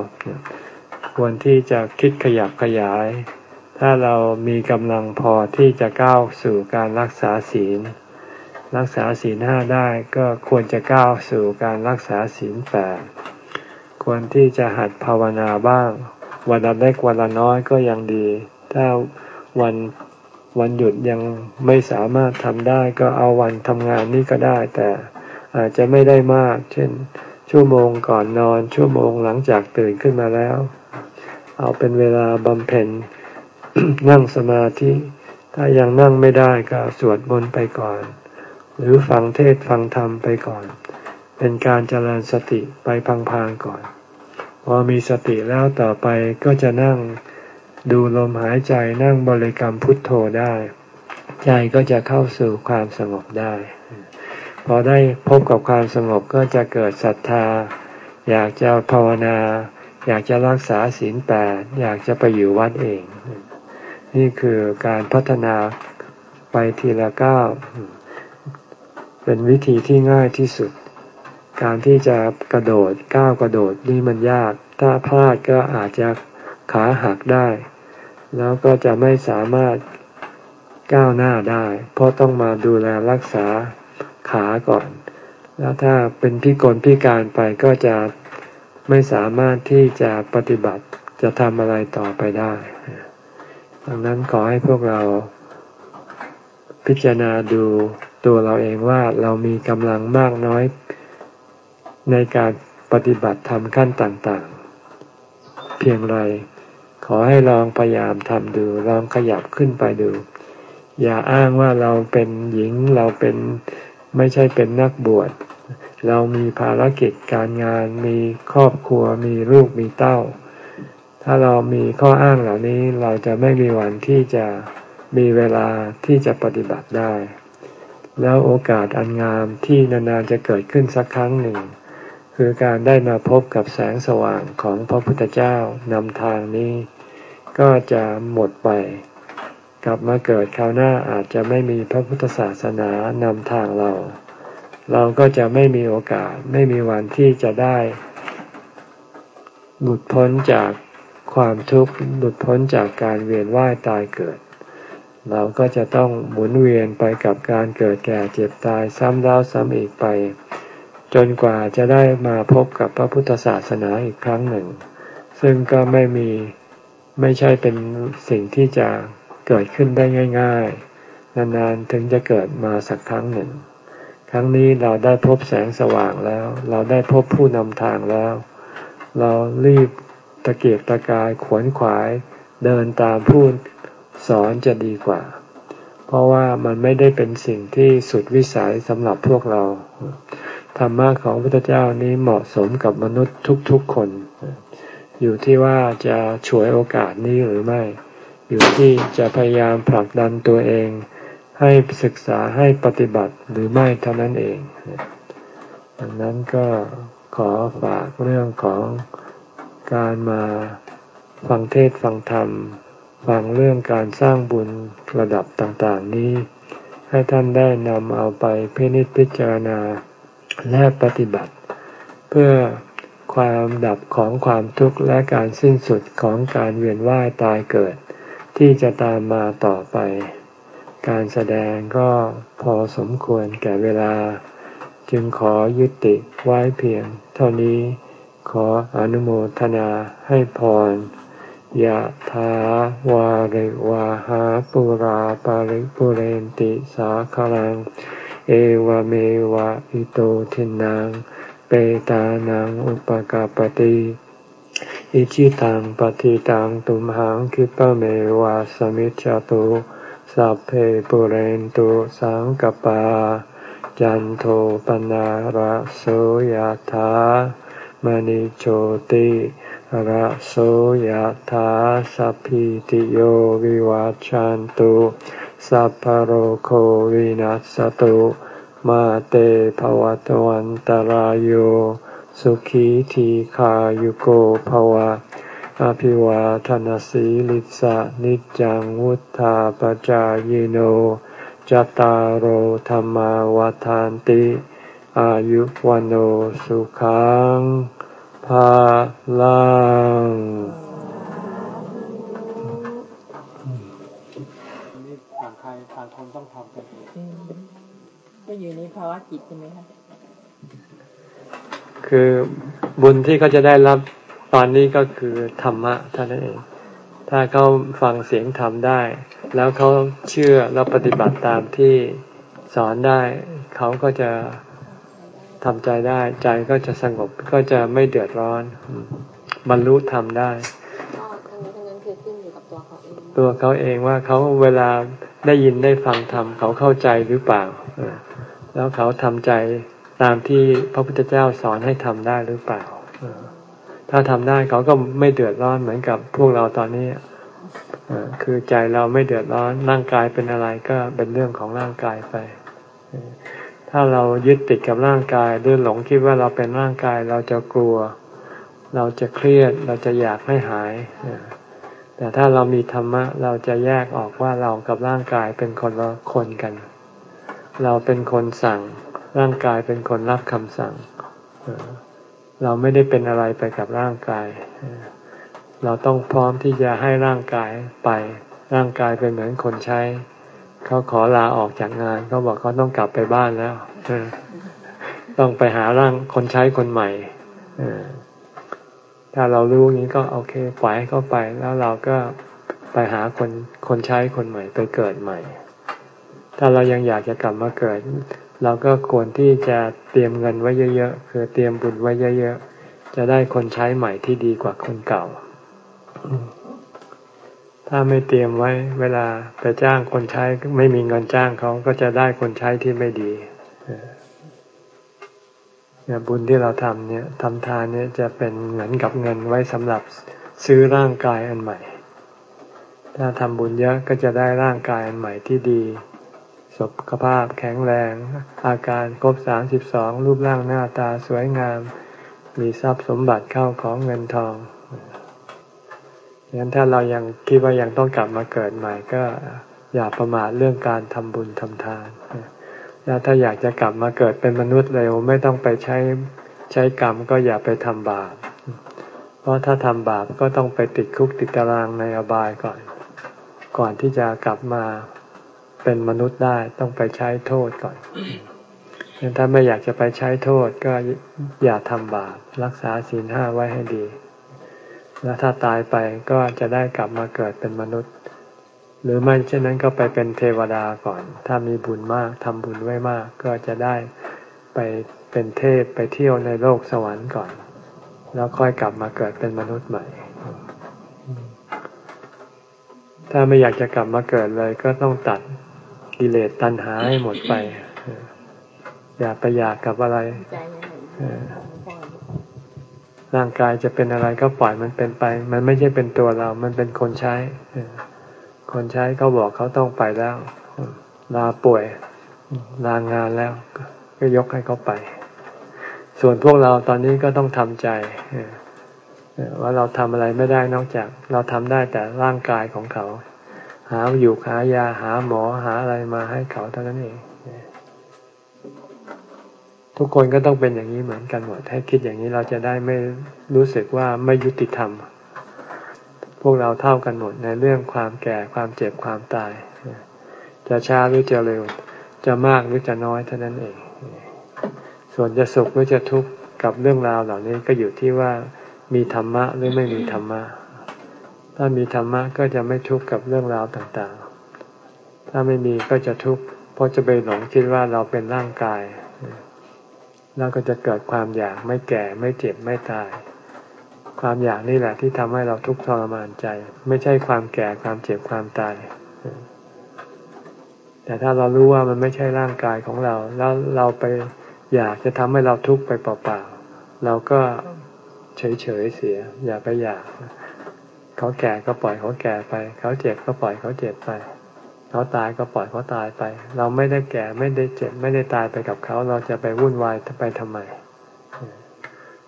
ควรที่จะคิดขยับขยาย ถ้าเรามีกำลังพอที่จะก้าวสู่การรักษาศีล รักษาศีลห้าได้ก็ควรจะก้าวสู่การรักษาศีลแปด ควรที่จะหัดภาวนาบ้าง วันละเล็กวันละน้อยก็ยังดี ถ้าวันวันหยุดยังไม่สามารถทำได้ก็เอาวันทำงานนี่ก็ได้ แต่อาจจะไม่ได้มาก เช่น ชั่วโมงก่อนนอน ชั่วโมงหลังจากตื่นขึ้นมาแล้ว เอาเป็นเวลาบำเพ็ญนั่งสมาธิ ถ้ายังนั่งไม่ได้ก็สวดมนต์ไปก่อน หรือฟังเทศฟังธรรมไปก่อน เป็นการเจริญสติไปพังๆก่อน พอมีสติแล้วต่อไปก็จะนั่งดูลมหายใจนั่งบริกรรมพุทโธได้ ใจก็จะเข้าสู่ความสงบได้ พอได้พบกับความสงบก็จะเกิดศรัทธา อยากจะภาวนา อยากจะรักษาศีลแปดอยากจะไปอยู่วัดเอง นี่คือการพัฒนาไปทีละก้าวเป็นวิธีที่ง่ายที่สุด การที่จะกระโดดก้าวกระโดดนี่มันยาก ถ้าพลาดก็อาจจะขาหักได้ แล้วก็จะไม่สามารถก้าวหน้าได้ เพราะต้องมาดูแลรักษาขาก่อน แล้วถ้าเป็นพิกลพิการไปก็จะไม่สามารถที่จะปฏิบัติจะทำอะไรต่อไปได้ ดังนั้นขอให้พวกเราพิจารณาดูตัวเราเองว่าเรามีกำลังมากน้อย ในการปฏิบัติทำขั้นต่างๆ เพียงไร ขอให้ลองพยายามทำดู ลองขยับขึ้นไปดู อย่าอ้างว่าเราเป็นหญิงเราเป็นไม่ใช่เป็นนักบวช เรามีภารกิจการงาน มีครอบครัว มีลูกมีเต้า ถ้าเรามีข้ออ้างเหล่านี้เราจะไม่มีวันที่จะมีเวลาที่จะปฏิบัติได้ แล้วโอกาสอันงามที่นานๆจะเกิดขึ้นสักครั้งหนึ่ง คือการได้มาพบกับแสงสว่างของพระพุทธเจ้านำทางนี้ ก็จะหมดไป กลับมาเกิดคราวหน้าอาจจะไม่มีพระพุทธศาสนานำทางเรา เราก็จะไม่มีโอกาสไม่มีวันที่จะได้ หลุดพ้นจากความทุกข์หลุดพ้นจากการเวียนว่ายตายเกิด เราก็จะต้องหมุนเวียนไปกับการเกิดแก่เจ็บตายซ้ำแล้วซ้ำอีกไป จนกว่าจะได้มาพบกับพระพุทธศาสนาอีกครั้งหนึ่ง ซึ่งก็ไม่มีไม่ใช่เป็นสิ่งที่จะเกิดขึ้นได้ง่าย ๆ นานๆถึงจะเกิดมาสักครั้งหนึ่ง ครั้งนี้เราได้พบแสงสว่างแล้ว เราได้พบผู้นำทางแล้ว เรารีบตะเกียกตะกายขวนขวาย เดินตามผู้สอนจะดีกว่า เพราะว่ามันไม่ได้เป็นสิ่งที่สุดวิสัยสำหรับพวกเรา ธรรมะของพระพุทธเจ้านี้เหมาะสมกับมนุษย์ทุกๆคน อยู่ที่ว่าจะฉวยโอกาสนี้หรือไม่ อยู่ที่จะพยายามผลักดันตัวเอง ให้ศึกษาให้ปฏิบัติหรือไม่เท่านั้นเอง ดังนั้นก็ขอฝากเรื่องของการมาฟังเทศฟังธรรม ฟังเรื่องการสร้างบุญระดับต่างๆนี้ ให้ท่านได้นำเอาไปพินิจพิจารณา และปฏิบัติ เพื่อความดับของความทุกข์และการสิ้นสุดของการเวียนว่ายตายเกิด ที่จะตามมาต่อไป การแสดงก็พอสมควรแก่เวลา จึงขอยุติไว้เพียง เท่านี้ขออนุโมทนาให้พรยะถาวาริวาหาปุราปาริปุเรนติสาคลัง เอวเมวะอิโตทินังเปตานังอุปกาปติอิชิตังปฏิตังตุมหังคิปะเมวะสมิจจตุสัพเพปุเรนตุสังกปา จันโทปนาระโสยถามณิโชติระโสยธาสัพพิติโยวิวัจจันตุ สัพพโรโควินัสตุมาเตภวัตวันตารโยสุขีทีขายุโกภวะอภิวาทนสีลิสะนิจังวุธาปจายโนจตารโหธรรมวาทานติ อายุวันโอสุขังพาลัง ภาวะจิตใช่ไหมคะคือบุญที่เขาจะได้รับตอนนี้ก็คือธรรมะเท่านั้นเอง ถ้าเขาฟังเสียงธรรมได้ แล้วเขาเชื่อแล้วปฏิบัติตามที่สอนได้ เขาก็จะทำใจได้ ใจก็จะสงบก็จะไม่เดือดร้อน บรรลุธรรมได้ตัวเขาเองว่าเขาเวลาได้ยินได้ฟังธรรมเขาเข้าใจหรือเปล่า แล้วเขาทำใจตามที่พระพุทธเจ้าสอนให้ทำได้หรือเปล่า ถ้าทำได้เขาก็ไม่เดือดร้อนเหมือนกับพวกเราตอนนี้คือใจเราไม่เดือดร้อนร่างกายเป็นอะไรก็เป็นเรื่องของร่างกายไป ถ้าเรายึดติดกับร่างกายหรือหลงคิดว่าเราเป็นร่างกายเราจะกลัว เราจะเครียดเราจะอยากให้หาย แต่ถ้าเรามีธรรมะเราจะแยกออกว่าเรากับร่างกายเป็นคนละคนกัน เราเป็นคนสั่ง ร่างกายเป็นคนรับคำสั่ง เราไม่ได้เป็นอะไรไปกับร่างกาย เราต้องพร้อมที่จะให้ร่างกายไป ร่างกายเป็นเหมือนคนใช้ เขาขอลาออกจากงานเขาบอกเขาต้องกลับไปบ้านแล้วต้องไปหาร่างคนใช้คนใหม่ถ้าเรารู้อย่างนี้ก็โอเคปล่อยให้เขาไปแล้วเราก็ไปหาคนคนใช้คนใหม่ไปเกิดใหม่ ถ้าเรายังอยากจะกลับมาเกิด เราก็ควรที่จะเตรียมเงินไว้เยอะๆคือเตรียมบุญไว้เยอะๆจะได้คนใช้ใหม่ที่ดีกว่าคนเก่า ถ้าไม่เตรียมไว้ เวลาไปจ้างคนใช้ไม่มีเงินจ้างเขาก็จะได้คนใช้ที่ไม่ดีเนี่ยบุญที่เราทำเนี่ยทำทานเนี่ยจะเป็นเหมือนกับเงินไว้สำหรับซื้อร่างกายอันใหม่ ถ้าทำบุญเยอะก็จะได้ร่างกายอันใหม่ที่ดี สุขภาพแข็งแรง อาการครบสามสิบสองรูปร่างหน้าตาสวยงาม มีทรัพย์สมบัติเข้าของเงินทองงั้นถ้าเรายังคิดว่ายังต้องกลับมาเกิดใหม่ก็อย่าประมาทเรื่องการทำบุญทำทาน แล้วถ้าอยากจะกลับมาเกิดเป็นมนุษย์เร็วไม่ต้องไปใช้ใช้กรรมก็อย่าไปทำบาป เพราะถ้าทำบาปก็ต้องไปติดคุกติดตารางในอบายก่อน ก่อนที่จะกลับมา เป็นมนุษย์ได้ต้องไปใช้โทษก่อนถ้าไม่อยากจะไปใช้โทษก็อย่าทำบาปรักษาศีลห้าไว้ให้ดี แล้วถ้าตายไปก็จะได้กลับมาเกิดเป็นมนุษย์ หรือไม่เช่นนั้นก็ไปเป็นเทวดาก่อน ถ้ามีบุญมากทำบุญไว้มาก ก็จะได้ไปเป็นเทพไปเที่ยวในโลกสวรรค์ก่อน แล้วค่อยกลับมาเกิดเป็นมนุษย์ใหม่ ถ้าไม่อยากจะกลับมาเกิดเลยก็ต้องตัด กิเลสตัณหาให้หมดไป อย่าไปอยากกับอะไรใจเนี่ยร่างกายจะเป็นอะไรก็ปล่อยมันเป็นไป มันไม่ใช่เป็นตัวเรา มันเป็นคนใช้ คนใช้เขาบอกเขาต้องไปแล้ว ลาป่วย ลางานแล้ว ก็ยกให้เขาไป ส่วนพวกเราตอนนี้ก็ต้องทำใจว่าเราทำอะไรไม่ได้นอกจาก เราทำได้แต่ร่างกายของเขา หาอยู่หายาหาหมอหาอะไรมาให้เขาเท่านั้นเองทุกคนก็ต้องเป็นอย่างนี้เหมือนกันหมดให้คิดอย่างนี้เราจะได้ไม่รู้สึกว่าไม่ยุติธรรม พวกเราเท่ากันหมดในเรื่องความแก่ความเจ็บความตาย จะช้าหรือจะเร็ว จะมากหรือจะน้อยเท่านั้นเอง ส่วนจะสุขหรือจะทุกข์กับเรื่องราวเหล่านี้ก็อยู่ที่ว่ามีธรรมะหรือไม่มีธรรมะ ถ้ามีธรรมะก็จะไม่ทุกข์กับเรื่องราวต่างๆ ถ้าไม่มีก็จะทุกข์เพราะจะไปหลงคิดว่าเราเป็นร่างกาย แล้วก็จะเกิดความอยากไม่แก่ไม่เจ็บไม่ตาย ความอยากนี่แหละที่ทำให้เราทุกข์ทรมานใจ ไม่ใช่ความแก่ความเจ็บความตาย แต่ถ้าเรารู้ว่ามันไม่ใช่ร่างกายของเรา แล้วเราไปอยากจะทำให้เราทุกข์ไปเปล่าๆ เราก็เฉยๆเสีย อย่าไปอยาก เขาแก่ก็ปล่อยเขาแก่ไป เขาเจ็บก็ปล่อยเขาเจ็บไป เขาตายก็ปล่อยเขาตายไป เราไม่ได้แก่ไม่ได้เจ็บไม่ได้ตายไปกับเขา เราจะไปวุ่นวายไปทำไม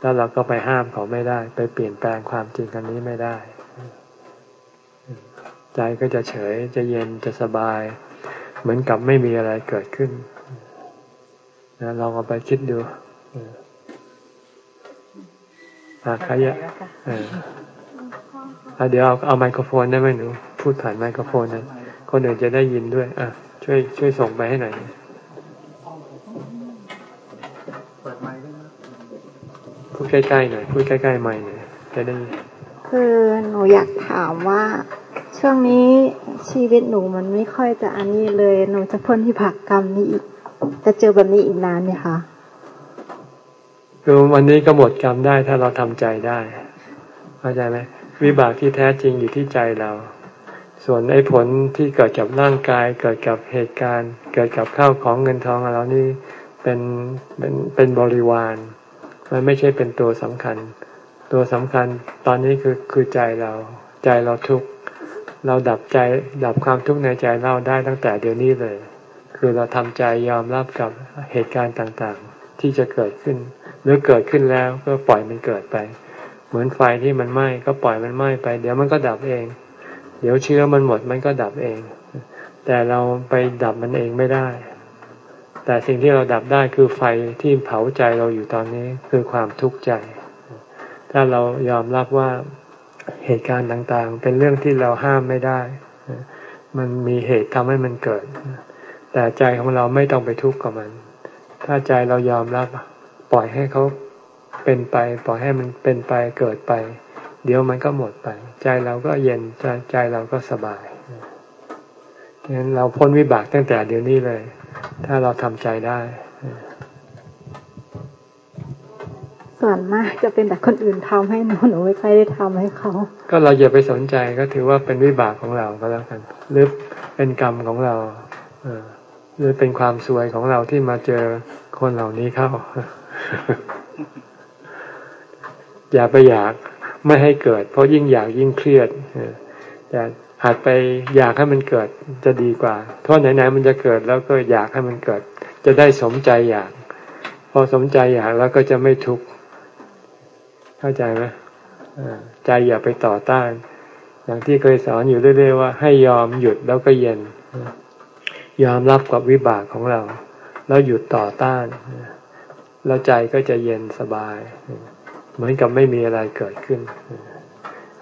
แล้วเราก็ไปห้ามเขาไม่ได้ ไปเปลี่ยนแปลงความจริงกันนี้ไม่ได้ ใจก็จะเฉยจะเย็นจะสบาย เหมือนกับไม่มีอะไรเกิดขึ้นนะลองเอาไปคิดดูอาขยะ เออเดี๋ยวเอาเอาไมโครโฟนได้ไหมหนู พูดผ่านไมโครโฟนนะคนอื่นจะได้ยินด้วย อะ ช่วยช่วยส่งไปให้หน่อยเปิดไมค์ด้วยนะพูดใกล้ๆหน่อยพูดใกล้ๆไมค์หน่อยจะได้คือหนูอยากถามว่า ช่วงนี้ชีวิตหนูมันไม่ค่อยจะอันนี้เลย หนูจะพ้นที่ผักกรรมนี้อีก จะเจอแบบนี้อีกนานไหมคะคือวันนี้ก็หมดกรรมได้ถ้าเราทำใจได้เข้าใจไหม วิบากที่แท้จริงอยู่ที่ใจเรา ส่วนไอ้ผลที่เกิดกับร่างกาย เกิดกับเหตุการณ์ เกิดกับข้าวของเงินทองเรานี่เป็นเป็นเป็นบริวาร มันไม่ใช่เป็นตัวสำคัญ ตัวสำคัญตอนนี้คือคือใจเรา ใจเราทุกข์เราดับใจดับความทุกข์ในใจเราได้ตั้งแต่เดี๋ยวนี้เลย คือเราทำใจยอมรับกับเหตุการณ์ต่างๆ ที่จะเกิดขึ้น หรือเกิดขึ้นแล้วก็ปล่อยมันเกิดไป เหมือนไฟที่มันไหม้ก็ปล่อยมันไหม้ไป เดี๋ยวมันก็ดับเอง เดี๋ยวเชื้อมันหมดมันก็ดับเอง แต่เราไปดับมันเองไม่ได้ แต่สิ่งที่เราดับได้คือไฟที่เผาใจเราอยู่ตอนนี้คือความทุกข์ใจ ถ้าเรายอมรับว่าเหตุการณ์ต่างๆ เป็นเรื่องที่เราห้ามไม่ได้ มันมีเหตุทำให้มันเกิด แต่ใจของเราไม่ต้องไปทุกข์กับมัน ถ้าใจเรายอมรับปล่อยให้เขา เป็นไปปล่อยให้มันเป็นไปเกิดไป เดี๋ยวมันก็หมดไป ใจเราก็เย็นใจใจเราก็สบายงั้นเราพ้นวิบากตั้งแต่เดี๋ยวนี้เลย ถ้าเราทำใจได้ส่วนมากจะเป็นแต่คนอื่นทำให้หนูหนูไม่ค่อยได้ทำให้เขา ก็เราอย่าไปสนใจก็ถือว่าเป็นวิบากของเราก็แล้วกัน หรือเป็นกรรมของเราหรือเป็นความสวยของเราที่มาเจอคนเหล่านี้เข้า อย่าไปอยากไม่ให้เกิด เพราะยิ่งอยากยิ่งเครียดแต่หัดไปอยากให้มันเกิดจะดีกว่าเพราะไหนๆมันจะเกิดแล้วก็อยากให้มันเกิด จะได้สมใจอยาก พอสมใจอยากแล้วก็จะไม่ทุกข์เข้าใจไหมใจอย่าไปต่อต้าน อย่างที่เคยสอนอยู่เรื่อยๆว่า ให้ยอมหยุดแล้วก็เย็น ยอมรับกับวิบากของเรา แล้วหยุดต่อต้าน แล้วใจก็จะเย็นสบาย เหมือนกับไม่มีอะไรเกิดขึ้น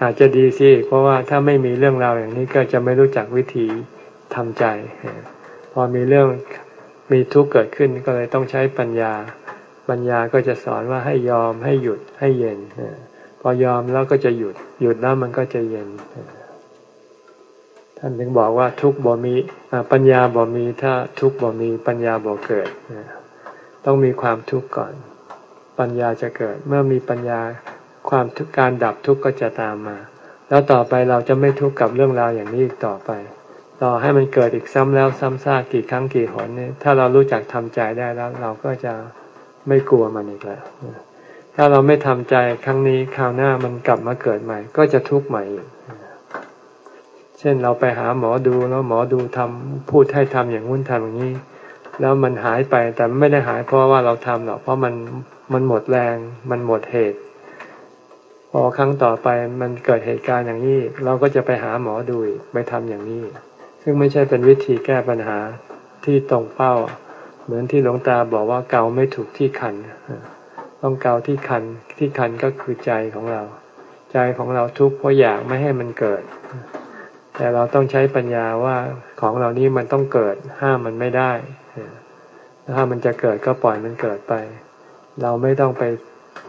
อาจจะดีสิเพราะว่าถ้าไม่มีเรื่องราวอย่างนี้ก็จะไม่รู้จักวิธีทำใจ พอมีเรื่องมีทุกข์เกิดขึ้นก็เลยต้องใช้ปัญญา ปัญญาก็จะสอนว่าให้ยอมให้หยุดให้เย็น พอยอมแล้วก็จะหยุด หยุดแล้วมันก็จะเย็น ท่านถึงบอกว่าทุกบ่มีปัญญาบ่มีถ้าทุกบ่มีปัญญาบ่เกิด ต้องมีความทุกข์ก่อน ปัญญาจะเกิด เมื่อมีปัญญาความการดับทุกข์ก็จะตามมา แล้วต่อไปเราจะไม่ทุกข์กับเรื่องราวอย่างนี้อีกต่อไป ต่อให้มันเกิดอีกซ้ำแล้วซ้ำซากกี่ครั้งกี่หนเนี่ยถ้าเรารู้จักทำใจได้แล้ว เราก็จะไม่กลัวมันอีกแล้วถ้าเราไม่ทำใจครั้งนี้คราวหน้ามันกลับมาเกิดใหม่ ก็จะทุกข์ใหม่อีกเช่นเราไปหาหมอดูแล้วหมอดูทำพูดให้ทำอย่างงู้นทำอย่างนี้ แล้วมันหายไปแต่ไม่ได้หายเพราะว่าเราทำหรอกเพราะมันมันหมดแรงมันหมดเหตุ พอครั้งต่อไปมันเกิดเหตุการณ์อย่างนี้ เราก็จะไปหาหมอดูไปทำอย่างนี้ ซึ่งไม่ใช่เป็นวิธีแก้ปัญหาที่ตรงเป้า เหมือนที่หลวงตาบอกว่าเกาไม่ถูกที่คัน ต้องเกาที่คันที่คันก็คือใจของเรา ใจของเราทุกข์เพราะอยากไม่ให้มันเกิด แต่เราต้องใช้ปัญญาว่าของเหล่านี้มันต้องเกิดห้ามมันไม่ได้ ถ้ามันจะเกิดก็ปล่อยมันเกิดไป เราไม่ต้องไป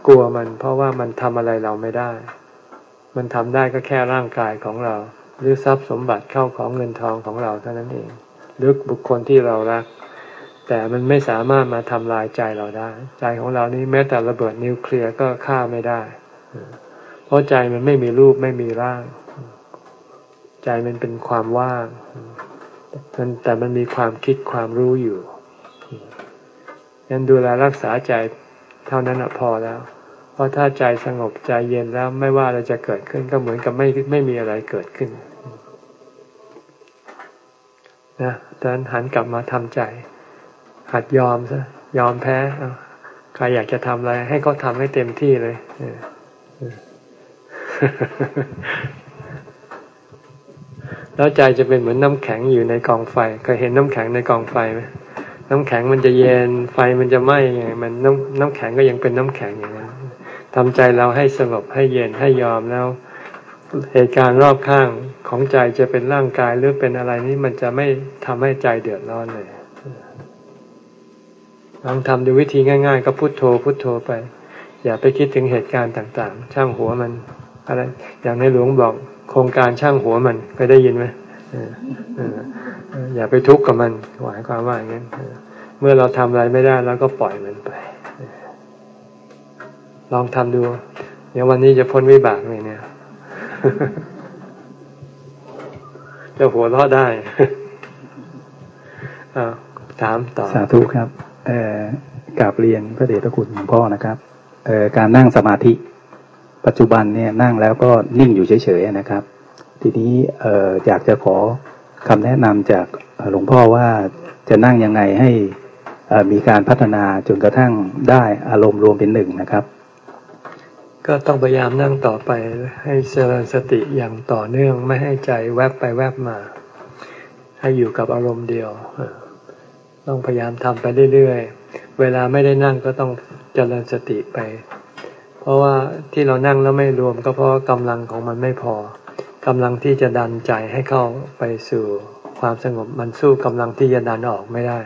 กลัวมัน เพราะว่ามันทำอะไรเราไม่ได้ มันทำได้ก็แค่ร่างกายของเรา หรือทรัพย์สมบัติเข้าของเงินทองของเราเท่านั้นเอง หรือบุคคลที่เรารัก แต่มันไม่สามารถมาทำลายใจเราได้ ใจของเรานี้แม้แต่ระเบิดนิวเคลียร์ก็ฆ่าไม่ได้ เพราะใจมันไม่มีรูปไม่มีร่าง ใจมันเป็นความว่าง แต่มันมีความคิดความรู้อยู่ยังดูแลรักษาใจเท่านั้นพอแล้ว เพราะถ้าใจสงบใจเย็นแล้วไม่ว่าอะไรจะเกิดขึ้นก็เหมือนกับไม่ไม่มีอะไรเกิดขึ้นนะดังนั้นหันกลับมาทำใจ หัดยอมซะยอมแพ้ใครอยากจะทำอะไร ให้เขาทำให้เต็มที่เลย แล้วใจจะเป็นเหมือนน้ำแข็งอยู่ในกองไฟเคยเห็นน้ำแข็งในกองไฟไหมน้ำแข็งมันจะเย็นไฟมันจะไหม้ไงมันน้ำน้ำแข็งก็ยังเป็นน้ำแข็งอย่างนั้นทำใจเราให้สงบให้เย็นให้ยอมแล้ว เหตุการณ์รอบข้างของใจจะเป็นร่างกายหรือเป็นอะไรนี้มันจะไม่ทำให้ใจเดือดร้อนเลยลองทำดูวิธีง่าย ๆ ก็พุโทโธพุโทโธไป อย่าไปคิดถึงเหตุการณ์ต่าง ๆ ช่างหัวมันอะไร อย่างในหลวงบอก โครงการช่างหัวมันไปได้ยินไหมอย่าไปทุกข์กับมันหมายความว่าอย่างนั้นเมื่อเราทำอะไรไม่ได้แล้วก็ปล่อยมันไป ลองทำดู เดี๋ยววันนี้จะพ้นวิบากเลยเนี่ย จะหัวเราะได้ถามต่อ สาธุครับกราบเรียนพระเดชพระคุณหลวงพ่อนะครับการนั่งสมาธิ ปัจจุบันเนี่ยนั่งแล้วก็นิ่งอยู่เฉยๆนะครับ ทีนี้อยากจะขอคำแนะนำจากหลวงพ่อว่าจะนั่งยังไงให้มีการพัฒนาจนกระทั่งได้อารมณ์รวมเป็นหนึ่งนะครับ ก็ต้องพยายามนั่งต่อไปให้เจริญสติอย่างต่อเนื่องไม่ให้ใจแวบไปแวบมา ให้อยู่กับอารมณ์เดียว ต้องพยายามทำไปเรื่อยๆ เวลาไม่ได้นั่งก็ต้องเจริญสติไป เพราะว่าที่เรานั่งแล้วไม่รวมก็เพราะกำลังของมันไม่พอกำลังที่จะดันใจให้เข้าไปสู่ความสงบมันสู้กำลังที่จะดันออกไม่ได้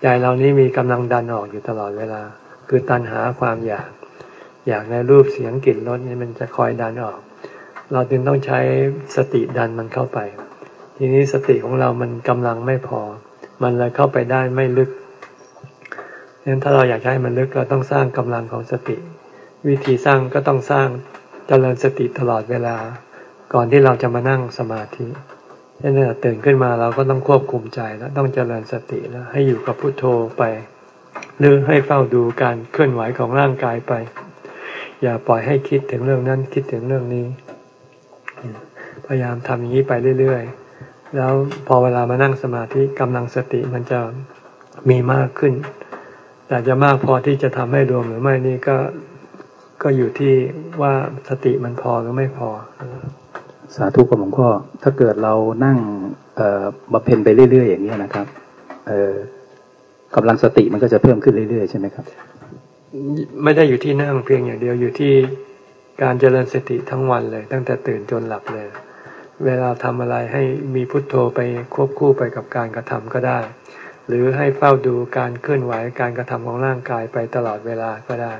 ใจเรานี้มีกำลังดันออกอยู่ตลอดเวลา คือตันหาความอยาก อยากในรูปเสียงกลิ่นรสนี่มันจะคอยดันออก เราจึงต้องใช้สติดันมันเข้าไป ทีนี้สติของเรามันกำลังไม่พอ มันเลยเข้าไปได้ไม่ลึกดังนั้นถ้าเราอยากให้มันลึกเราต้องสร้างกำลังของสติ วิธีสร้างก็ต้องสร้างเจริญสติตลอดเวลา ก่อนที่เราจะมานั่งสมาธิเช่นตื่นขึ้นมาเราก็ต้องควบคุมใจแล้วต้องเจริญสติแล้วให้อยู่กับพุโทโธไป หรือให้เฝ้าดูการเคลื่อนไหวของร่างกายไป อย่าปล่อยให้คิดถึงเรื่องนั้นคิดถึงเรื่องนี้ พยายามทำอย่างนี้ไปเรื่อยๆ แล้วพอเวลามานั่งสมาธิกำลังสติมันจะมีมากขึ้น แต่จะมากพอที่จะทำให้รวมหรือไม่นี่ก็ ก็อยู่ที่ว่าสติมันพอหรือไม่พอ สาธุกับหลวงพ่อถ้าเกิดเรานั่งบำเพ็ญไปเรื่อยๆอย่างนี้นะครับกำลังสติมันก็จะเพิ่มขึ้นเรื่อยๆใช่ไหมครับ ไม่ได้อยู่ที่นั่งเพียงอย่างเดียวอยู่ที่การเจริญสติทั้งวันเลย ตั้งแต่ตื่นจนหลับเลย เวลาทำอะไรให้มีพุทโธไปควบคู่ไปกับการกระทำก็ได้ หรือให้เฝ้าดูการเคลื่อนไหวการกระทำของร่างกายไปตลอดเวลาก็ได้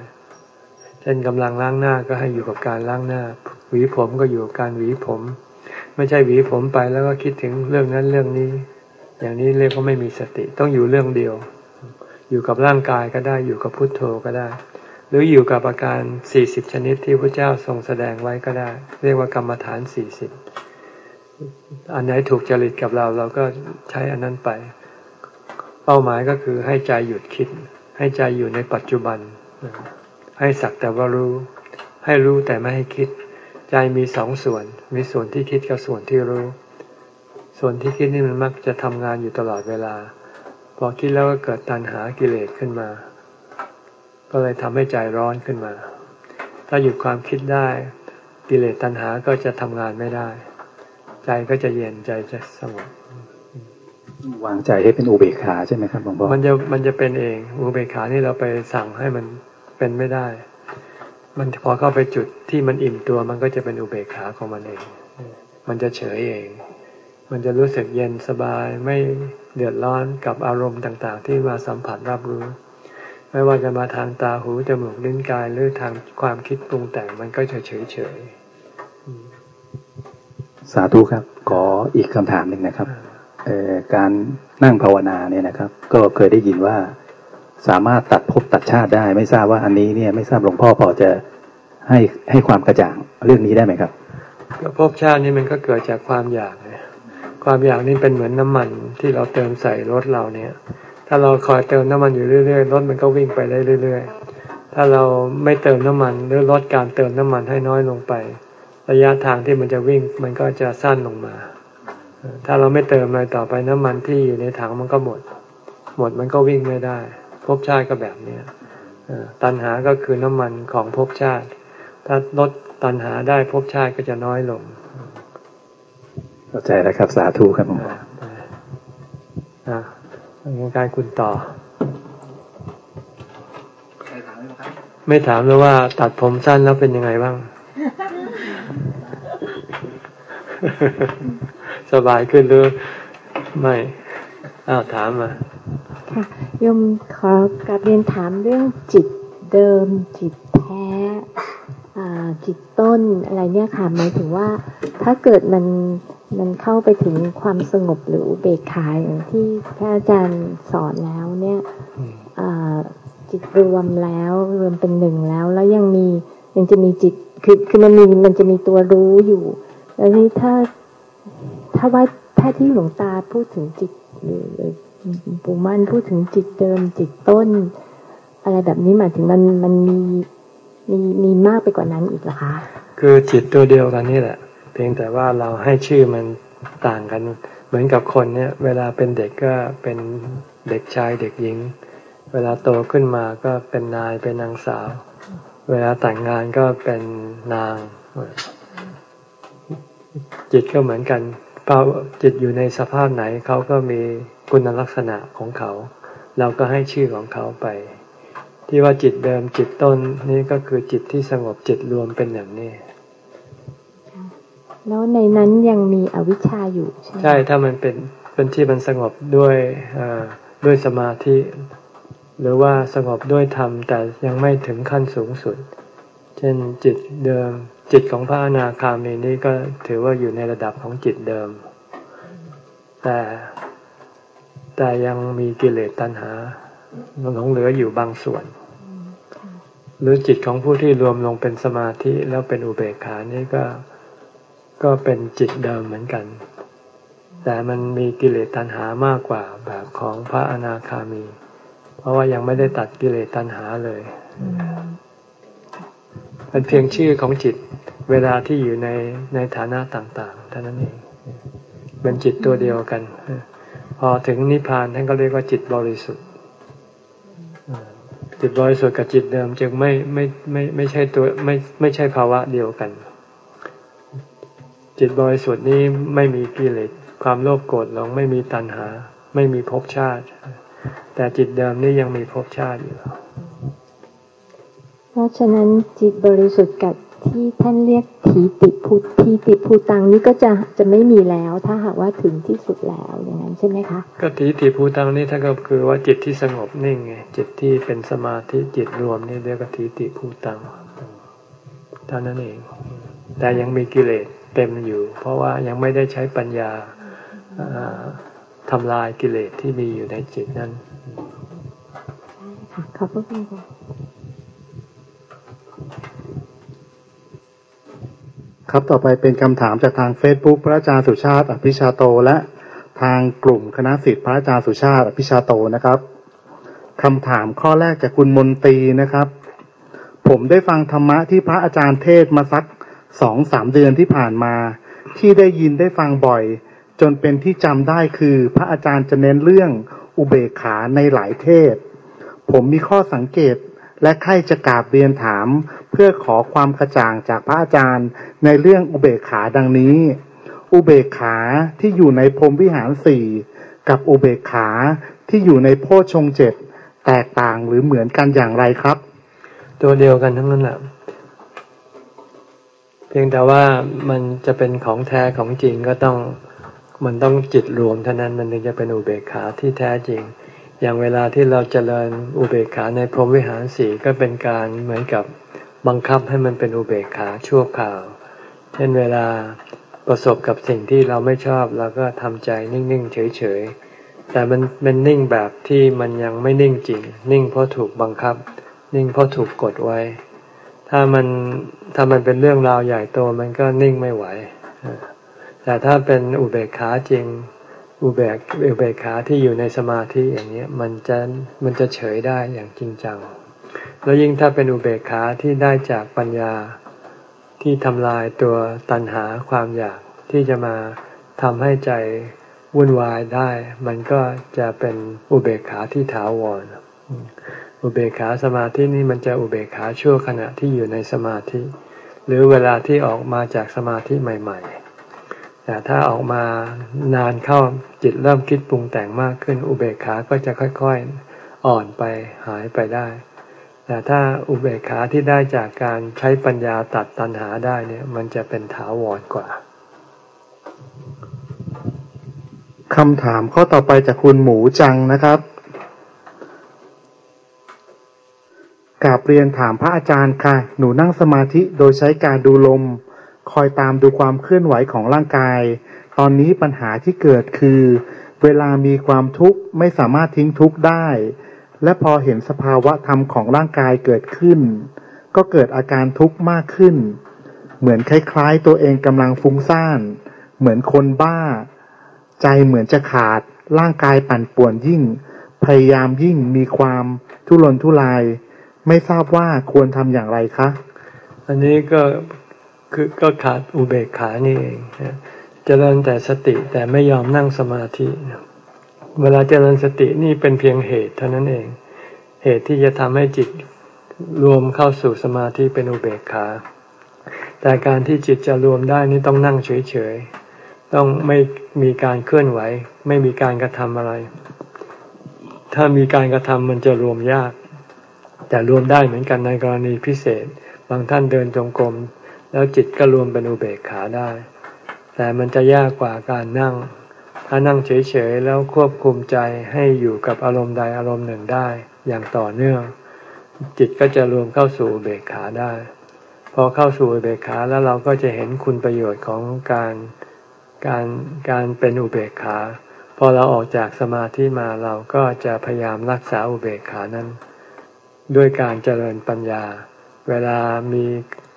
เช่นกำลังล้างหน้าก็ให้อยู่กับการล้างหน้า หวีผมก็อยู่กับการหวีผม ไม่ใช่หวีผมไปแล้วก็คิดถึงเรื่องนั้นเรื่องนี้ อย่างนี้เรียกว่าไม่มีสติต้องอยู่เรื่องเดียว อยู่กับร่างกายก็ได้อยู่กับพุทโธก็ได้ หรืออยู่กับอาการสี่สิบชนิดที่พระเจ้าทรงแสดงไว้ก็ได้ เรียกว่ากรรมฐานสี่สิบอันไหนถูกจริตกับเราเราก็ใช้อันนั้นไป เป้าหมายก็คือให้ใจหยุดคิด ให้ใจอยู่ในปัจจุบัน ให้สักแต่ว่ารู้ ให้รู้แต่ไม่ให้คิด ใจมีสองส่วน มีส่วนที่คิดกับส่วนที่รู้ ส่วนที่คิดนี่มันมักจะทำงานอยู่ตลอดเวลา พอคิดแล้วก็เกิดตัณหากิเลสขึ้นมา ก็เลยทำให้ใจร้อนขึ้นมา ถ้าหยุดความคิดได้กิเลสตัณหาก็จะทำงานไม่ได้ ใจก็จะเย็นใจจะสงบวางใจให้เป็นอุเบกขาใช่ไหมครับหลวงพ่อมันจะมันจะเป็นเอง อุเบกขานี่เราไปสั่งให้มัน เป็นไม่ได้ มันพอเข้าไปจุดที่มันอิ่มตัวมันก็จะเป็นอุเบกขาของมันเอง มันจะเฉยเอง มันจะรู้สึกเย็นสบายไม่เดือดร้อนกับอารมณ์ต่าง ๆ ที่มาสัมผัสรับรู้ ไม่ว่าจะมาทางตาหูจมูกลิ้นกายหรือทางความคิดปรุงแต่งมันก็จะเฉยเฉยสาธุครับ ขออีกคำถามหนึ่งนะครับการนั่งภาวนาเนี่ยนะครับ ก็เคยได้ยินว่า สามารถตัดภพตัดชาติได้ ไม่ทราบว่าอันนี้เนี่ยไม่ทราบหลวงพ่อพอจะให้ให้ความกระจ่างเรื่องนี้ได้ไหมครับก็ภพชาตินี่มันก็เกิดจากความอยากเนี่ยความอยากนี่เป็นเหมือนน้ามันที่เราเติมใส่รถเราเนี่ย ถ้าเราคอยเติมน้ำมันอยู่เรื่อยๆรถมันก็วิ่งไปได้เรื่อยๆถ้าเราไม่เติมน้ำมันหรือลดการเติมน้ำมันให้น้อยลงไป ระยะทางที่มันจะวิ่งมันก็จะสั้นลงมา ถ้าเราไม่เติมอะไรต่อไปน้ำมันที่อยู่ในถังมันก็หมด หมดมันก็วิ่งไม่ได้ ภพชาติก็แบบนี้ตัณหาก็คือน้ำมันของภพชาติ ถ้าลดตัณหาได้ภพชาติก็จะน้อยลง เข้าใจแล้วครับ สาธุครับผมอ่าการคุณต่อ ไม่ถามเลยว่าตัดผมสั้นแล้วเป็นยังไงบ้าง สบายขึ้นหรือไม่ อ้าวถามมา ค่ะยมขอกลับเรียนถามเรื่องจิตเดิม จิตแท้จิตต้นอะไรเนี่ยค่ะหมายถึงว่า ถ้าเกิดมันมันเข้าไปถึงความสงบหรืออุเบกขาอย่างที่พระอาจารย์สอนแล้วเนี่ยจิตรวมแล้วรวมเป็นหนึ่งแล้ว แล้วยังมียังจะมีจิตคือคือมันมีมันจะมีตัวรู้อยู่ แล้วนี่ถ้าถ้าว่าถ้าที่หลวงตาพูดถึงจิตหรือ ปู่มั่นพูดถึงจิตเดิมจิตต้น อะไรแบบนี้หมายถึงมันมันมีมีมีมากไปกว่านั้นอีกเหรอคะ คือจิตตัวเดียวกันนี่แหละ เพียงแต่ว่าเราให้ชื่อมันต่างกัน เหมือนกับคนเนี่ย เวลาเป็นเด็กก็เป็นเด็กชายเด็กหญิง เวลาโตขึ้นมาก็เป็นนายเป็นนางสาว เวลาแต่งงานก็เป็นนาง จิตก็เหมือนกัน จิตอยู่ในสภาพไหนเขาก็มีคุณลักษณะของเขา เราก็ให้ชื่อของเขาไป ที่ว่าจิตเดิมจิตต้นนี่ก็คือจิตที่สงบจิตรวมเป็นอย่างนี้ แล้วในนั้นยังมีอวิชชาอยู่ใช่ไหมใช่ถ้ามันเป็นเป็นที่มันสงบด้วยด้วยสมาธิ หรือว่าสงบด้วยธรรมแต่ยังไม่ถึงขั้นสูงสุด เช่นจิตเดิม จิตของพระอนาคามีนี้ก็ถือว่าอยู่ในระดับของจิตเดิม แต่แต่ยังมีกิเลสตัณหาหลงเหลืออยู่บางส่วน หรือจิตของผู้ที่รวมลงเป็นสมาธิแล้วเป็นอุเบกขานี่ก็ก็เป็นจิตเดิมเหมือนกัน แต่มันมีกิเลสตัณหามากกว่าแบบของพระอนาคามี เพราะว่ายังไม่ได้ตัดกิเลสตัณหาเลย เป็นเพียงชื่อของจิตเวลาที่อยู่ในในฐานะต่างๆเท่านั้นเองเป็นจิตตัวเดียวกัน พอถึงนิพพานท่านก็เรียกว่าจิตบริสุทธิ์จิตบริสุทธิ์กับจิตเดิมจึงไม่ไม่ไม่ไม่ใช่ตัวไม่ไม่ใช่ภาวะเดียวกัน จิตบริสุทธิ์นี้ไม่มีกิเลสความโลภโกรธหลงไม่มีตัณหา ไม่มีภพชาติ แต่จิตเดิมนี่ยังมีภพชาติอยู่ เพราะฉะนั้นจิตบริสุทธิ์กับที่ท่านเรียกทีติพุทีติภูตังนี้ก็จะจะไม่มีแล้ว ถ้าหากว่าถึงที่สุดแล้วอย่างนั้นใช่ไหมคะก็ทีติภูตังนี่ท่านก็คือว่าจิตที่สงบนิ่งไงจิตที่เป็นสมาธิจิตรวมนี่เรียกว่าทีติภูตังอเท่านั้นเอง แต่ยังมีกิเลสเต็มอยู่ เพราะว่ายังไม่ได้ใช้ปัญญาทำลายกิเลสที่มีอยู่ในจิตนั้นขอบคุณค่ะ ครับต่อไปเป็นคำถามจากทางเฟซบุ๊กพระอาจารย์สุชาติอภิชาโต และทางกลุ่มคณะสิทธิพระอาจารย์สุชาติอภิชาโตนะครับคำถามข้อแรกจากคุณมนตรีนะครับ ผมได้ฟังธรรมะที่พระอาจารย์เทศมาสักสองสามเดือนที่ผ่านมา ที่ได้ยินได้ฟังบ่อย จนเป็นที่จำได้คือ พระอาจารย์จะเน้นเรื่องอุเบกขาในหลายเทศ ผมมีข้อสังเกตและใครจะกราบเรียนถาม เพื่อขอความกระจ่างจากพระอาจารย์ในเรื่องอุเบกขาดังนี้ อุเบกขาที่อยู่ในพรมวิหารสี่กับอุเบกขาที่อยู่ในโพชงเจ็ดแตกต่างหรือเหมือนกันอย่างไรครับ ตัวเดียวกันทั้งนั้นแหละเพียงแต่ว่ามันจะเป็นของแท้ของจริงก็ต้องมันต้องจิตรวมเท่านั้นมันถึงจะเป็นอุเบกขาที่แท้จริง อย่างเวลาที่เราจเจริญอุเบกขาในพรหมวิหารสี่ก็เป็นการเหมือนกับ บังคับให้มันเป็นอุเบกขาชั่วคราว เช่นเวลาประสบกับสิ่งที่เราไม่ชอบเราก็ทำใจนิ่ง ๆ เฉย ๆ แต่มันเป็นนิ่งแบบที่มันยังไม่นิ่งจริง นิ่งเพราะถูกบังคับ นิ่งเพราะถูกกดไว้ ถ้ามันถ้ามันเป็นเรื่องราวใหญ่โตมันก็นิ่งไม่ไหว แต่ถ้าเป็นอุเบกขาจริง อุเบกอุเบกขาที่อยู่ในสมาธิอย่างนี้มันจะมันจะเฉยได้อย่างจริงจัง แล้วยิ่งถ้าเป็นอุเบกขาที่ได้จากปัญญาที่ทำลายตัวตัณหาความอยากที่จะมาทำให้ใจวุ่นวายได้ มันก็จะเป็นอุเบกขาที่ถาวร อุเบกขาสมาธินี่มันจะอุเบกขาชั่วขณะที่อยู่ในสมาธิ หรือเวลาที่ออกมาจากสมาธิใหม่ ๆ แต่ถ้าออกมานานเข้าจิตเริ่มคิดปรุงแต่งมากขึ้นอุเบกขาก็จะค่อยๆ อ่อนไปหายไปได้ แต่ถ้าอุเบกขาที่ได้จากการใช้ปัญญาตัดตัณหาได้เนี่ย มันจะเป็นถาวรกว่าคำถามข้อต่อไปจากคุณหมูจังนะครับกาบเรียนถามพระอาจารย์ค่ะ หนูนั่งสมาธิโดยใช้การดูลม คอยตามดูความเคลื่อนไหวของร่างกาย ตอนนี้ปัญหาที่เกิดคือ เวลามีความทุกข์ไม่สามารถทิ้งทุกข์ได้ และพอเห็นสภาวะธรรมของร่างกายเกิดขึ้น ก็เกิดอาการทุกข์มากขึ้น เหมือนคล้ายๆ ตัวเองกำลังฟุ้งซ่าน เหมือนคนบ้า ใจเหมือนจะขาด ร่างกายปั่นป่วนยิ่ง พยายามยิ่งมีความทุรนทุราย ไม่ทราบว่าควรทำอย่างไรคะ อันนี้ก็คือก็ขาดอุเบกขานี่เองเจริญแต่สติแต่ไม่ยอมนั่งสมาธิ เวลาเจริญสตินี่เป็นเพียงเหตุเท่านั้นเอง เหตุที่จะทำให้จิตรวมเข้าสู่สมาธิเป็นอุเบกขา แต่การที่จิตจะรวมได้นี่ต้องนั่งเฉยๆ ต้องไม่มีการเคลื่อนไหว ไม่มีการกระทำอะไร ถ้ามีการกระทำมันจะรวมยาก แต่รวมได้เหมือนกันในกรณีพิเศษ บางท่านเดินจงกรม แล้วจิตก็รวมเป็นอุเบกขาได้ แต่มันจะยากกว่าการนั่ง ถ้านั่งเฉยๆแล้วควบคุมใจให้อยู่กับอารมณ์ใดอารมณ์หนึ่งได้อย่างต่อเนื่อง จิตก็จะรวมเข้าสู่เบกขาได้ พอเข้าสู่เบกขาแล้วเราก็จะเห็นคุณประโยชน์ของการการการเป็นอุเบกขา พอเราออกจากสมาธิมาเราก็จะพยายามรักษาอุเบกขานั้น ด้วยการเจริญปัญญา เวลามี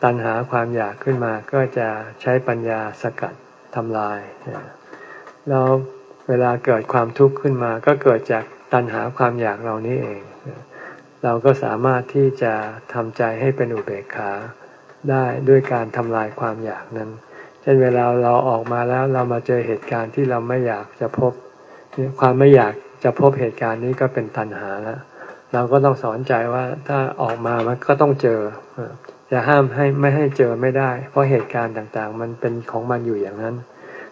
ตัณหาความอยากขึ้นมาก็จะใช้ปัญญาสกัดทำลาย แล้วเวลาเกิดความทุกข์ขึ้นมา ก็เกิดจากตัณหาความอยากเรานี้เอง เราก็สามารถที่จะทำใจให้เป็นอุเบกขาได้ด้วยการทำลายความอยากนั้น เช่นเวลาเราออกมาแล้วเรามาเจอเหตุการณ์ที่เราไม่อยากจะพบ ความไม่อยากจะพบเหตุการณ์นี้ก็เป็นตัณหาแล้วเราก็ต้องสอนใจว่าถ้าออกมามันก็ต้องเจอจะห้ามให้ไม่ให้เจอไม่ได้ เพราะเหตุการณ์ต่างๆ มันเป็นของมันอยู่อย่างนั้น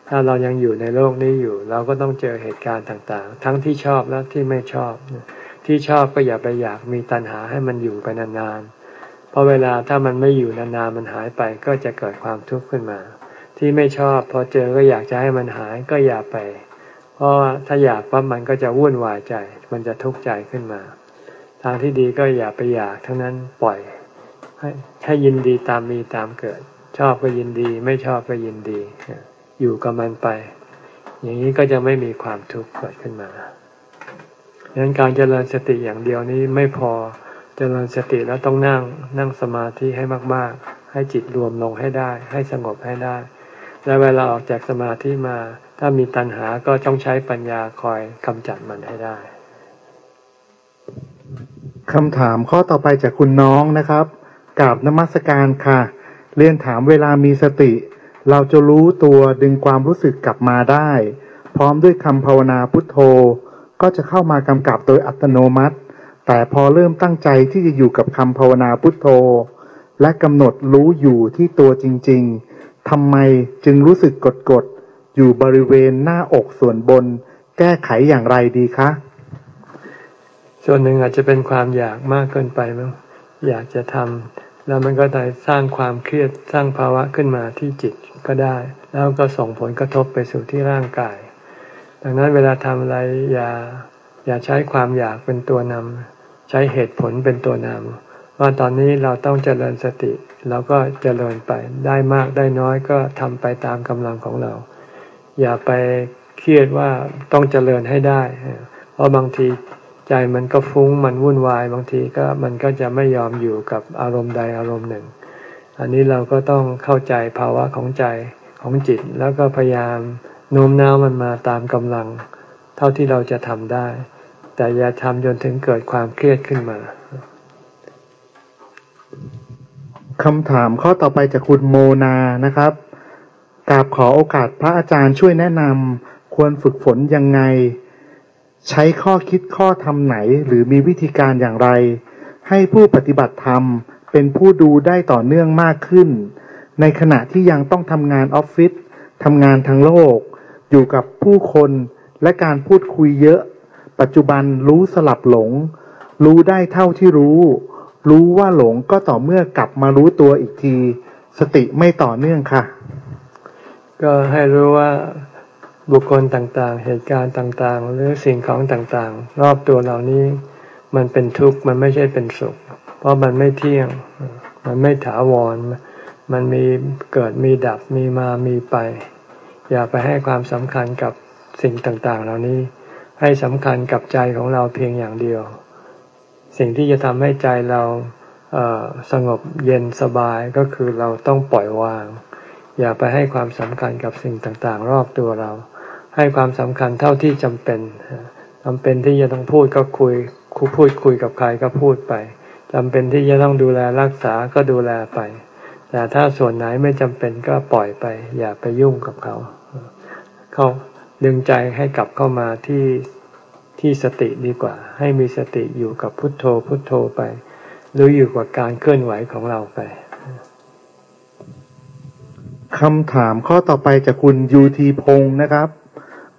ถ้าเรายังอยู่ในโลกนี้อยู่ เราก็ต้องเจอเหตุการณ์ต่างๆ ทั้งที่ชอบและที่ไม่ชอบ ที่ชอบก็อย่าไปอยากมีตัณหาให้มันอยู่ไปนานๆ เพราะเวลาถ้ามันไม่อยู่นานๆมันหายไปก็จะเกิดความทุกข์ขึ้นมา ที่ไม่ชอบพอเจอก็อยากจะให้มันหายก็อย่าไป เพราะถ้าอยากปั๊บมันก็จะวุ่นวายใจ มันจะทุกข์ใจขึ้นมา ทางที่ดีก็อย่าไปอยากทั้งนั้นปล่อยให้ให้ยินดีตามมีตามเกิด ชอบก็ยินดี ไม่ชอบก็ยินดี อยู่กับมันไป อย่างนี้ก็จะไม่มีความทุกข์เกิดขึ้นมาดังนั้นการเจริญสติอย่างเดียวนี้ไม่พอเจริญสติแล้วต้องนั่งนั่งสมาธิให้มาก ๆ ให้จิตรวมลงให้ได้ ให้สงบให้ได้ และเวลาออกจากสมาธิมา ถ้ามีตัณหาก็ต้องใช้ปัญญาคอยกำจัดมันให้ได้คำถามข้อต่อไปจากคุณน้องนะครับกราบนมัสการค่ะ เรียนถามเวลามีสติ เราจะรู้ตัวดึงความรู้สึกกลับมาได้ พร้อมด้วยคำภาวนาพุทโธ ก็จะเข้ามากำกับโดยอัตโนมัติ แต่พอเริ่มตั้งใจที่จะอยู่กับคำภาวนาพุทโธ และกำหนดรู้อยู่ที่ตัวจริง ๆทำไมจึงรู้สึกกดๆอยู่บริเวณหน้าอกส่วนบน แก้ไขอย่างไรดีคะ ส่วนหนึ่งอาจจะเป็นความอยากมากเกินไปมั้งอยากจะทำ แล้วมันก็ได้สร้างความเครียดสร้างภาวะขึ้นมาที่จิตก็ได้ แล้วก็ส่งผลกระทบไปสู่ที่ร่างกาย ดังนั้นเวลาทำอะไรอย่าอย่าใช้ความอยากเป็นตัวนำใช้เหตุผลเป็นตัวนำว่าตอนนี้เราต้องเจริญสติเราก็เจริญไปได้มากได้น้อยก็ทำไปตามกำลังของเรา อย่าไปเครียดว่าต้องเจริญให้ได้ เพราะบางที ใจมันก็ฟุ้งมันวุ่นวายบางทีก็มันก็จะไม่ยอมอยู่กับอารมณ์ใดอารมณ์หนึ่ง อันนี้เราก็ต้องเข้าใจภาวะของใจของจิต แล้วก็พยายามโน้มน้าวมันมาตามกำลัง เท่าที่เราจะทำได้ แต่อย่าทำจนถึงเกิดความเครียดขึ้นมาคำถามข้อต่อไปจากคุณโมนานะครับกราบขอโอกาสพระอาจารย์ช่วยแนะนำควรฝึกฝนยังไง ใช้ข้อคิดข้อธรรมไหนหรือมีวิธีการอย่างไร ให้ผู้ปฏิบัติธรรมเป็นผู้ดูได้ต่อเนื่องมากขึ้น ในขณะที่ยังต้องทำงานออฟฟิศทำงานทางโลก อยู่กับผู้คนและการพูดคุยเยอะ ปัจจุบันรู้สลับหลง รู้ได้เท่าที่รู้ รู้ว่าหลงก็ต่อเมื่อกลับมารู้ตัวอีกที สติไม่ต่อเนื่องค่ะ ก็ให้รู้ว่า บุคคลต่างๆ เหตุการณ์ต่างๆ หรือสิ่งของต่างๆ รอบตัวเรานี้มันเป็นทุกข์มันไม่ใช่เป็นสุข เพราะมันไม่เที่ยง มันไม่ถาวร มันมีเกิดมีดับมีมามีไป อย่าไปให้ความสำคัญกับสิ่งต่างๆ เหล่านี้ ให้สำคัญกับใจของเราเพียงอย่างเดียว สิ่งที่จะทำให้ใจเราเสงบเย็นสบายก็คือเราต้องปล่อยวาง อย่าไปให้ความสำคัญกับสิ่งต่างๆ รอบตัวเรา ให้ความสำคัญเท่าที่จำเป็นจำเป็นที่จะต้องพูดก็คุยคุพูดคุยกับใครก็พูดไปจำเป็นที่จะต้องดูแลรักษาก็ดูแลไป แต่ถ้าส่วนไหนไม่จำเป็นก็ปล่อยไป อย่าไปยุ่งกับเขา เขาดึงใจให้กลับเข้ามาที่ที่สติดีกว่า ให้มีสติอยู่กับพุทโธพุทโธไป หรืออยู่กับการเคลื่อนไหวของเราไปคำถามข้อต่อไปจากคุณยูทีพงศ์นะครับ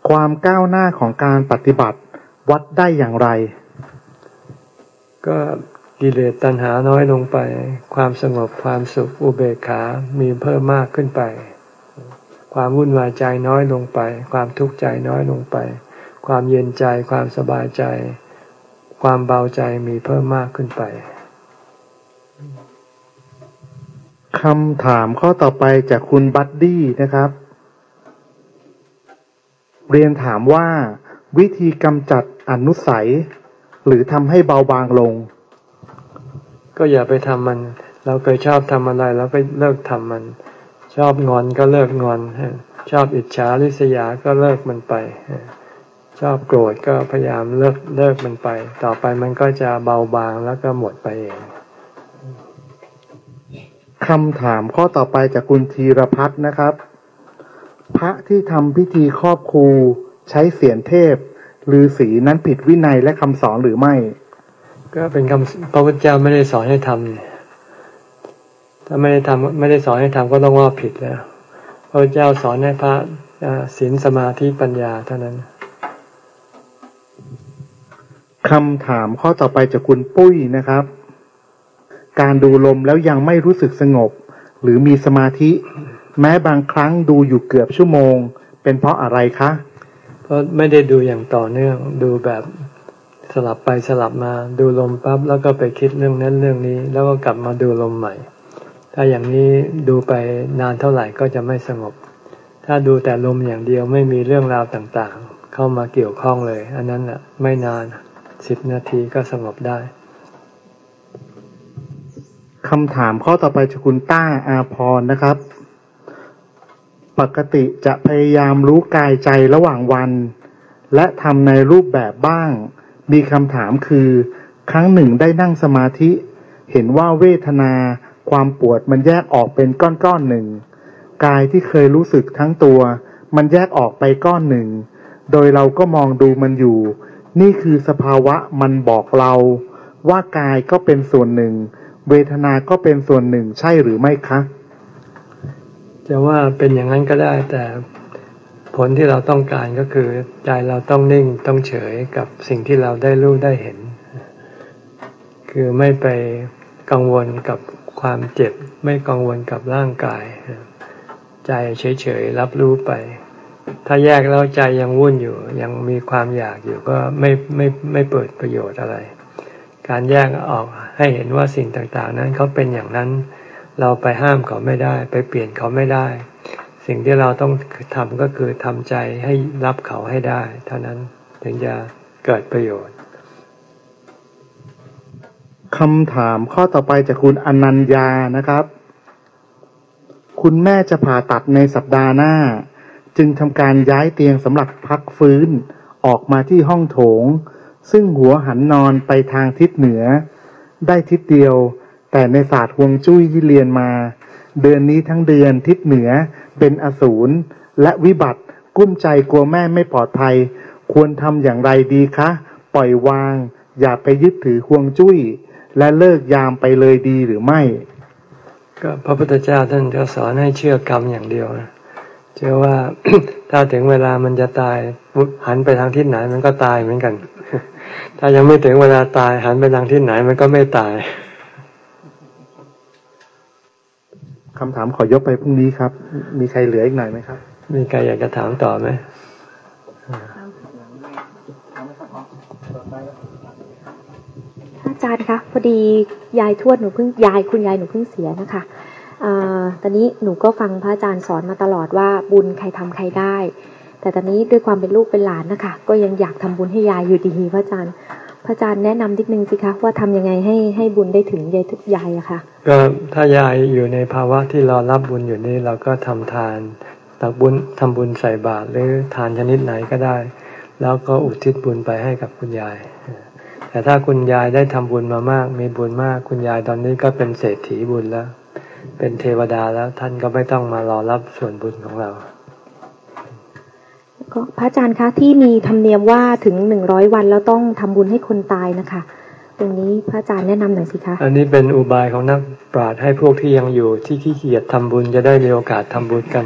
ความก้าวหน้าของการปฏิบัติวัดได้อย่างไร ก็กิเลสตัณหาน้อยลงไป ความสงบความสุขอุเบกขา มีเพิ่มมากขึ้นไป ความวุ่นวายใจน้อยลงไป ความทุกข์ใจน้อยลงไป ความเย็นใจความสบายใจ ความเบาใจมีเพิ่มมากขึ้นไปคำถามข้อต่อไปจากคุณบัดดี้นะครับ เรียนถามว่า วิธีกำจัดอนุสัย หรือทำให้เบาบางลง ก็อย่าไปทำมัน เราเคยชอบทำอะไรแล้วไปเลิกทำมัน ชอบงอนก็เลิกงอน ชอบอิจฉาริษยาก็เลิกมันไป ชอบโกรธก็พยายามเลิกเลิกมันไป ต่อไปมันก็จะเบาบางแล้วก็หมดไปเองคำถามข้อต่อไปจากคุณธีรพัฒน์นะครับ พระที่ทำพิธีครอบครูใช้เสียนเทพหรือสีนั้นผิดวินัยและคำสอนหรือไม่ ก็เป็นคำพระพุทธเจ้าไม่ได้สอนให้ทำถ้าไม่ได้ทำไม่ได้สอนให้ทำก็ต้องว่าผิดแล้ว พระพุทธเจ้าสอนให้พระศีลสมาธิปัญญาเท่านั้นคำถามข้อต่อไปจากคุณปุ้ยนะครับ การดูลมแล้วยังไม่รู้สึกสงบ หรือมีสมาธิ แม้บางครั้งดูอยู่เกือบชั่วโมง เป็นเพราะอะไรคะ เพราะไม่ได้ดูอย่างต่อเนื่องดูแบบสลับไปสลับมาดูลมปั๊บแล้วก็ไปคิดเรื่องนั้นเรื่องนี้ แล้วก็กลับมาดูลมใหม่ ถ้าอย่างนี้ดูไปนานเท่าไหร่ก็จะไม่สงบ ถ้าดูแต่ลมอย่างเดียวไม่มีเรื่องราวต่างๆ เข้ามาเกี่ยวข้องเลย อันนั้นอะไม่นานสิบนาทีก็สงบได้คำถามข้อต่อไปจากคุณต้าอาพรนะครับ ปกติจะพยายามรู้กายใจระหว่างวัน และทำในรูปแบบบ้าง มีคำถามคือ ครั้งหนึ่งได้นั่งสมาธิ เห็นว่าเวทนา ความปวดมันแยกออกเป็นก้อนๆหนึ่ง กายที่เคยรู้สึกทั้งตัว มันแยกออกไปก้อนหนึ่ง โดยเราก็มองดูมันอยู่ นี่คือสภาวะมันบอกเรา ว่ากายก็เป็นส่วนหนึ่ง เวทนาก็เป็นส่วนหนึ่งใช่หรือไม่คะ จะว่าเป็นอย่างนั้นก็ได้ แต่ผลที่เราต้องการก็คือ ใจเราต้องนิ่งต้องเฉยกับสิ่งที่เราได้รู้ได้เห็น คือไม่ไปกังวลกับความเจ็บ ไม่กังวลกับร่างกาย ใจเฉยๆรับรู้ไป ถ้าแยกแล้วใจยังวุ่นอยู่ ยังมีความอยากอยู่ก็ไม่ไม่ไม่เปิดประโยชน์อะไร การแยกออกให้เห็นว่าสิ่งต่างๆ นั้นเขาเป็นอย่างนั้น เราไปห้ามเขาไม่ได้ ไปเปลี่ยนเขาไม่ได้ สิ่งที่เราต้องทำก็คือทำใจให้รับเขาให้ได้ เท่านั้นถึงจะเกิดประโยชน์คำถามข้อต่อไปจากคุณอนัญญานะครับ คุณแม่จะผ่าตัดในสัปดาห์หน้า จึงทำการย้ายเตียงสำหรับพักฟื้นออกมาที่ห้องโถง ซึ่งหัวหันนอนไปทางทิศเหนือ ได้ทิศเดียว แต่ในศาสตร์ฮวงจุ้ยที่เรียนมา เดือนนี้ทั้งเดือนทิศเหนือเป็นอสูรและวิบัติ กุ้มใจกลัวแม่ไม่ปลอดภัย ควรทำอย่างไรดีคะ ปล่อยวาง อย่าไปยึดถือฮวงจุ้ย และเลิกยามไปเลยดีหรือไม่ ก็พระพุทธเจ้าท่านจะสอนให้เชื่อกรรมอย่างเดียวนะเชื่อว่าถ้าถึงเวลามันจะตายหันไปทางทิศไหนมันก็ตายเหมือนกัน ถ้ายังไม่ถึงเวลาตายหันไปทางที่ไหนมันก็ไม่ตาย คำถามขอยกไปพรุ่งนี้ครับ มีใครเหลืออีกหน่อยไหมครับ มีใครอยากจะถามต่อไหมอาจารย์คะพอดียายทวดหนูเพิ่งยายคุณยายหนูเพิ่งเสียนะคะอตอนนี้หนูก็ฟังพระอาจารย์สอนมาตลอดว่าบุญใครทำใครได้ แต่ตอนนี้ด้วยความเป็นลูกเป็นหลานนะคะ ก็ยังอยากทำบุญให้ยายอยู่ดีพระอาจารย์ พระอาจารย์แนะนำนิดนึงสิคะว่าทำยังไงให้ให้บุญได้ถึงยายทุกยายอะคะ่ะก็ถ้ายายอยู่ในภาวะที่รอรับบุญอยู่นี่เราก็ทำทานตักบุญทำบุญใส่บาตรหรือทานชนิดไหนก็ได้ แล้วก็อุทิศบุญไปให้กับคุณยาย แต่ถ้าคุณยายได้ทำบุญมามาก มีบุญมาก คุณยายตอนนี้ก็เป็นเศรษฐีบุญแล้ว เป็นเทวดาแล้วท่านก็ไม่ต้องมารอรับส่วนบุญของเรา พระอาจารย์คะที่มีธรรมเนียมว่าถึงหนึ่งร้อยวันแล้วต้องทำบุญให้คนตายนะคะ ตรงนี้พระอาจารย์แนะนำหน่อยสิคะ อันนี้เป็นอุบายของนักปราชญ์ให้พวกที่ยังอยู่ที่ขี้เกียจทำบุญจะได้มีโอกาสทำบุญกัน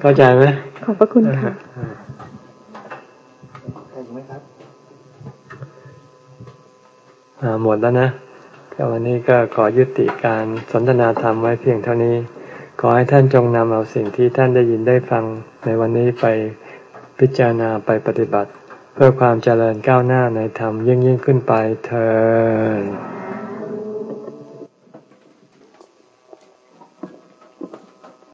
เข้าใจไหมขอบพระคุณค่ะหมดแล้วนะก็วันนี้ก็ขอยุติการสนทนาธรรมไว้เพียงเท่านี้ ขอให้ท่านจงนำเอาสิ่งที่ท่านได้ยินได้ฟังในวันนี้ไปพิจารณาไปปฏิบัติ เพื่อความเจริญก้าวหน้าในธรรมยิ่งยิ่งขึ้นไปเธอ